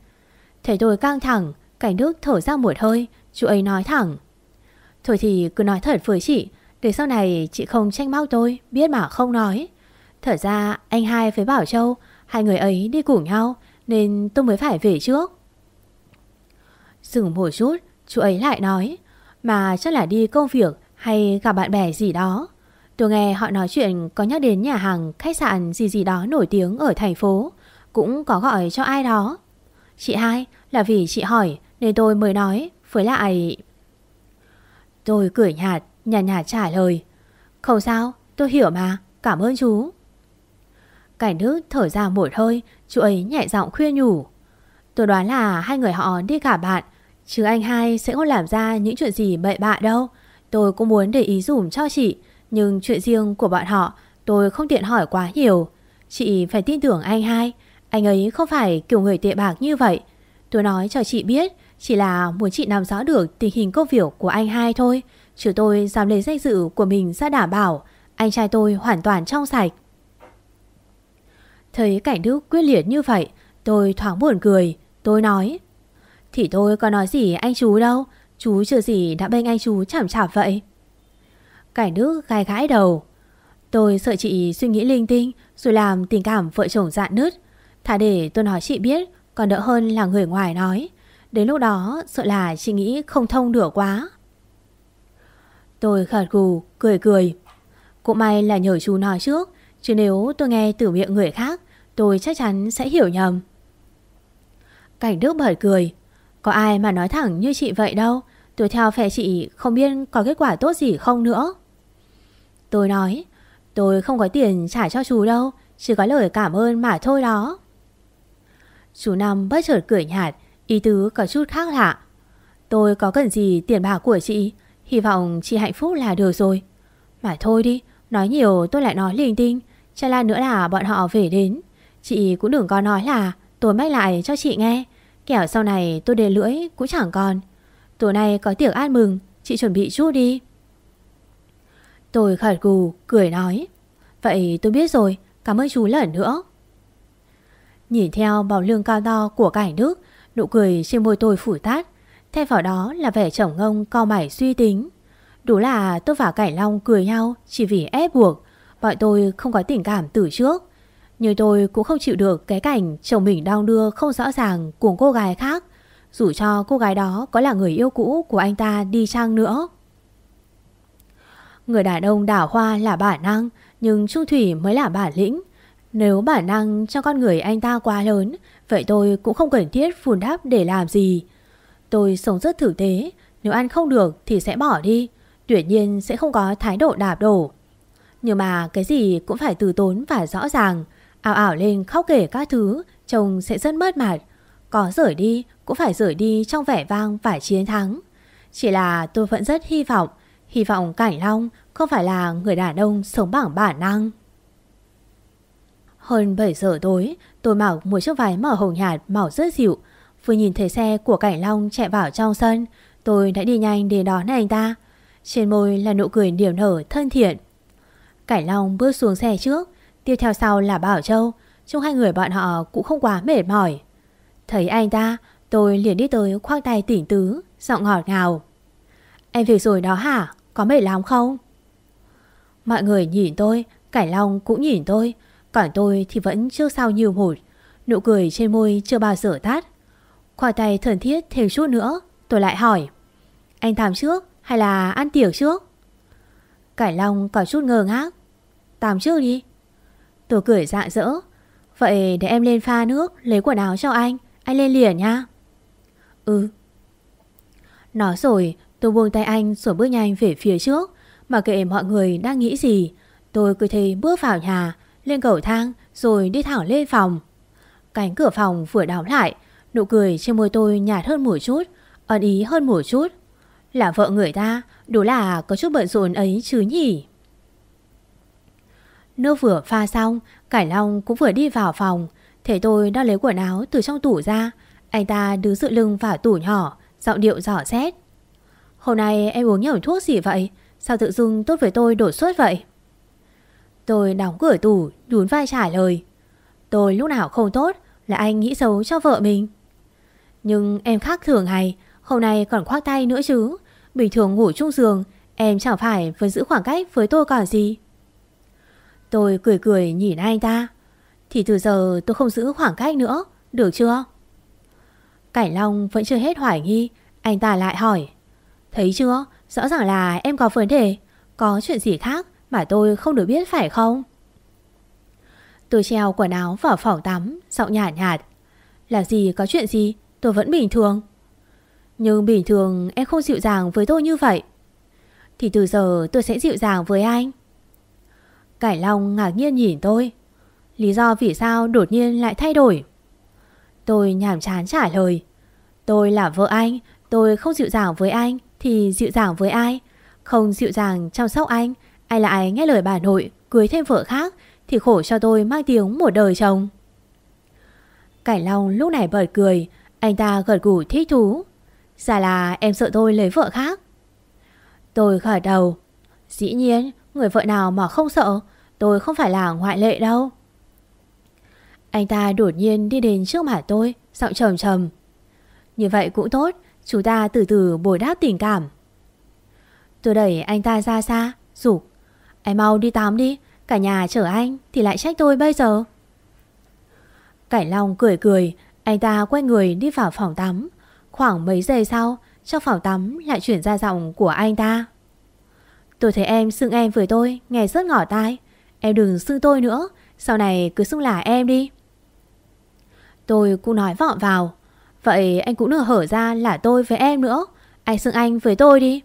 Thấy tôi căng thẳng, cảnh đức thở ra một hơi, chú ấy nói thẳng. Thôi thì cứ nói thật với chị, để sau này chị không tranh móc tôi, biết mà không nói. Thật ra anh hai với Bảo Châu, hai người ấy đi cùng nhau, nên tôi mới phải về trước. Dừng một chút, chú ấy lại nói, mà chắc là đi công việc hay gặp bạn bè gì đó. Tôi nghe họ nói chuyện có nhắc đến nhà hàng, khách sạn gì gì đó nổi tiếng ở thành phố. Cũng có gọi cho ai đó. Chị hai, là vì chị hỏi nên tôi mới nói. Với lại... Tôi cười nhạt, nhạt nhạt trả lời. Không sao, tôi hiểu mà, cảm ơn chú. Cảnh đức thở ra một hơi, chú ấy nhẹ giọng khuyên nhủ. Tôi đoán là hai người họ đi cả bạn, chứ anh hai sẽ không làm ra những chuyện gì bậy bạ đâu. Tôi cũng muốn để ý dùm cho chị, nhưng chuyện riêng của bọn họ tôi không tiện hỏi quá nhiều. Chị phải tin tưởng anh hai. Anh ấy không phải kiểu người tệ bạc như vậy. Tôi nói cho chị biết chỉ là muốn chị nắm rõ được tình hình công việc của anh hai thôi. Chứ tôi dám lấy danh dự của mình ra đảm bảo anh trai tôi hoàn toàn trong sạch. Thấy cảnh Đức quyết liệt như vậy, tôi thoáng buồn cười. Tôi nói, thì tôi có nói gì anh chú đâu, chú chưa gì đã bênh anh chú chảm chạp vậy. Cảnh Đức gai gãi đầu. Tôi sợ chị suy nghĩ linh tinh rồi làm tình cảm vợ chồng dạn nứt. Thà để tôi nói chị biết còn đỡ hơn là người ngoài nói. Đến lúc đó sợ là chị nghĩ không thông được quá. Tôi gật gù, cười cười. Cũng may là nhờ chú nói trước, chứ nếu tôi nghe từ miệng người khác, tôi chắc chắn sẽ hiểu nhầm. Cảnh Đức bật cười. Có ai mà nói thẳng như chị vậy đâu. Tôi theo phe chị không biết có kết quả tốt gì không nữa. Tôi nói, tôi không có tiền trả cho chú đâu, chỉ có lời cảm ơn mà thôi đó. Chú Năm bất chợt cười nhạt, ý tứ có chút khác lạ. Tôi có cần gì tiền bạc của chị, hy vọng chị hạnh phúc là được rồi. Mà thôi đi, nói nhiều tôi lại nói linh tinh, chả là nữa là bọn họ về đến. Chị cũng đừng có nói là tôi mách lại cho chị nghe, kẻo sau này tôi đề lưỡi cũng chẳng còn. Tối nay có tiệc ăn mừng, chị chuẩn bị chút đi. Tôi khởi gù, cười nói. Vậy tôi biết rồi, cảm ơn chú lần nữa. Nhìn theo bào lương cao to của cảnh đức, nụ cười trên môi tôi phủ tát. Thay vào đó là vẻ chồng ngông co mải suy tính. Đủ là tôi và Cảnh Long cười nhau chỉ vì ép buộc. Bọn tôi không có tình cảm từ trước. Nhưng tôi cũng không chịu được cái cảnh chồng mình đau đưa không rõ ràng của cô gái khác. Dù cho cô gái đó có là người yêu cũ của anh ta đi chăng nữa. Người đàn ông đảo hoa là bản năng, nhưng Trung Thủy mới là bản lĩnh. Nếu bản năng cho con người anh ta quá lớn, vậy tôi cũng không cần thiết phun đáp để làm gì. Tôi sống rất thực tế, nếu ăn không được thì sẽ bỏ đi, tuyệt nhiên sẽ không có thái độ đạp đổ. Nhưng mà cái gì cũng phải từ tốn và rõ ràng, ảo ảo lên khóc kể các thứ, chồng sẽ rất mất mặt. Có rời đi cũng phải rời đi trong vẻ vang và chiến thắng. Chỉ là tôi vẫn rất hy vọng Hy vọng Cảnh Long không phải là người đàn ông sống bằng bản năng. Hơn 7 giờ tối, tôi mặc một chiếc váy màu hồng nhạt màu rất dịu. Vừa nhìn thấy xe của Cảnh Long chạy vào trong sân, tôi đã đi nhanh đến đón anh ta. Trên môi là nụ cười niềm nở thân thiện. Cảnh Long bước xuống xe trước, tiếp theo sau là Bảo Châu. Trong hai người bọn họ cũng không quá mệt mỏi. Thấy anh ta, tôi liền đi tới khoang tay tỉnh tứ, giọng ngọt ngào. Em về rồi đó hả? Có mệt lắm không? Mọi người nhìn tôi, Cải Long cũng nhìn tôi, còn tôi thì vẫn chưa sao nhiều hụt. Nụ cười trên môi chưa bao giờ tắt. Khoa tay thần thiết thêm chút nữa, tôi lại hỏi. Anh tham trước hay là ăn tiệc trước? Cải Long có chút ngờ ngác. Tạm trước đi. Tôi cười dạ dỡ. Vậy để em lên pha nước, lấy quần áo cho anh. Anh lên liền nha. Ừ. Nói rồi Tôi buông tay anh rồi bước nhanh về phía trước. Mà kệ mọi người đang nghĩ gì, Tôi cứ thế bước vào nhà, Lên cầu thang rồi đi thẳng lên phòng. Cánh cửa phòng vừa đóng lại, Nụ cười trên môi tôi nhạt hơn một chút Ấn ý hơn một chút. Là vợ người ta, Đủ là có chút bận rộn ấy chứ nhỉ? Nước vừa pha xong, Cải Long cũng vừa đi vào phòng. Thế tôi đã lấy quần áo từ trong tủ ra. Anh ta đứng dựa lưng vào tủ nhỏ, Giọng điệu rõ xét. Hôm nay em uống nhiều thuốc gì vậy? Sao tự dưng tốt với tôi đổ suốt vậy? Tôi đóng cửa tủ, Nhún vai trả lời. Tôi lúc nào không tốt Là anh nghĩ xấu cho vợ mình. Nhưng em khác thường hay, Hôm nay còn khoác tay nữa chứ. Bình thường ngủ chung giường, Em chẳng phải vẫn giữ khoảng cách với tôi còn gì. Tôi cười cười nhìn anh ta. Thì từ giờ tôi không giữ khoảng cách nữa, Được chưa? Cảnh Long vẫn chưa hết hoài nghi, Anh ta lại hỏi. Thấy chưa? Rõ ràng là em có vấn đề. Có chuyện gì khác mà tôi không được biết phải không? Tôi treo quần áo vào phòng tắm, Giọng nhạt nhạt. Là gì? Có chuyện gì? Tôi vẫn bình thường. Nhưng bình thường em không dịu dàng với tôi như vậy. Thì từ giờ tôi sẽ dịu dàng với anh. Cải Long ngạc nhiên nhìn tôi. Lý do vì sao đột nhiên lại thay đổi? Tôi nhàm chán trả lời. Tôi là vợ anh, Tôi không dịu dàng với anh. Thì dịu dàng với ai? Không dịu dàng chăm sóc anh, Ai lại nghe lời bà nội Cưới thêm vợ khác Thì khổ cho tôi mang tiếng một đời chồng. Cải Long lúc này bật cười, Anh ta gật gù thích thú. Giả là em sợ tôi lấy vợ khác. Tôi gật đầu. Dĩ nhiên, Người vợ nào mà không sợ, Tôi không phải là ngoại lệ đâu. Anh ta đột nhiên đi đến trước mặt tôi, Giọng trầm trầm. Như vậy cũng tốt Chúng ta từ từ bồi đáp tình cảm. Tôi đẩy anh ta ra xa, Rủ. Em mau đi tắm đi, Cả nhà chở anh thì lại trách tôi bây giờ. Cảnh Long cười cười, Anh ta quay người đi vào phòng tắm. Khoảng mấy giây sau, Trong phòng tắm lại chuyển ra giọng của anh ta. Tôi thấy em xưng em với tôi, Nghe rất ngỏ tai. Em đừng xưng tôi nữa, Sau này cứ xưng là em đi. Tôi cũng nói vọng vào. Vậy anh cũng nửa hở ra là tôi với em nữa. Anh xưng anh với tôi đi.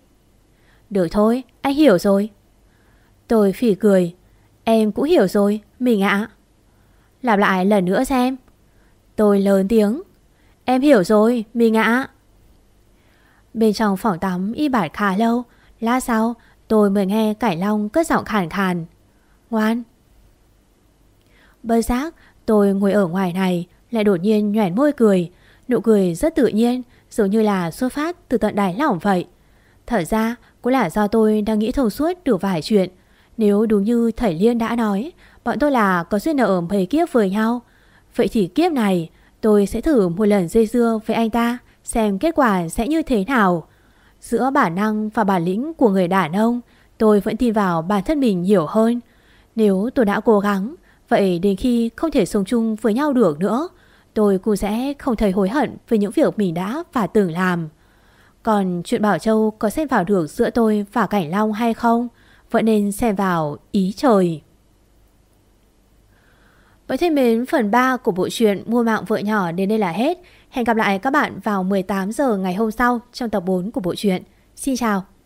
Được thôi, anh hiểu rồi. Tôi phỉ cười. Em cũng hiểu rồi, Mình ạ. Làm lại lần nữa xem. Tôi lớn tiếng. Em hiểu rồi, Mình ạ. Bên trong phòng tắm y bạt khá lâu. Lát sau, tôi mới nghe Cải Long cất giọng khàn khàn. Ngoan. Bơ giác tôi ngồi ở ngoài này, Lại đột nhiên nhoẻn môi cười. Nụ cười rất tự nhiên, Giống như là xuất phát từ tận đáy lòng vậy. Thật ra, cũng là do tôi đang nghĩ thâu suốt được vài chuyện. Nếu đúng như thầy Liên đã nói, Bọn tôi là có duyên nợ mấy kiếp với nhau. Vậy thì kiếp này, Tôi sẽ thử một lần dây dưa với anh ta, Xem kết quả sẽ như thế nào. Giữa bản năng và bản lĩnh của người đàn ông, Tôi vẫn tin vào bản thân mình nhiều hơn. Nếu tôi đã cố gắng, Vậy đến khi không thể sống chung với nhau được nữa Tôi cũng sẽ không thấy hối hận Về những việc mình đã và từng làm Còn chuyện Bảo Châu có xen vào được giữa tôi và Cảnh Long hay không vẫn nên xem vào ý trời. Vậy thêm mến, phần 3 của bộ truyện Mua mạng vợ nhỏ đến đây là hết. Hẹn gặp lại các bạn vào 18 giờ ngày hôm sau trong tập 4 của bộ truyện. Xin chào!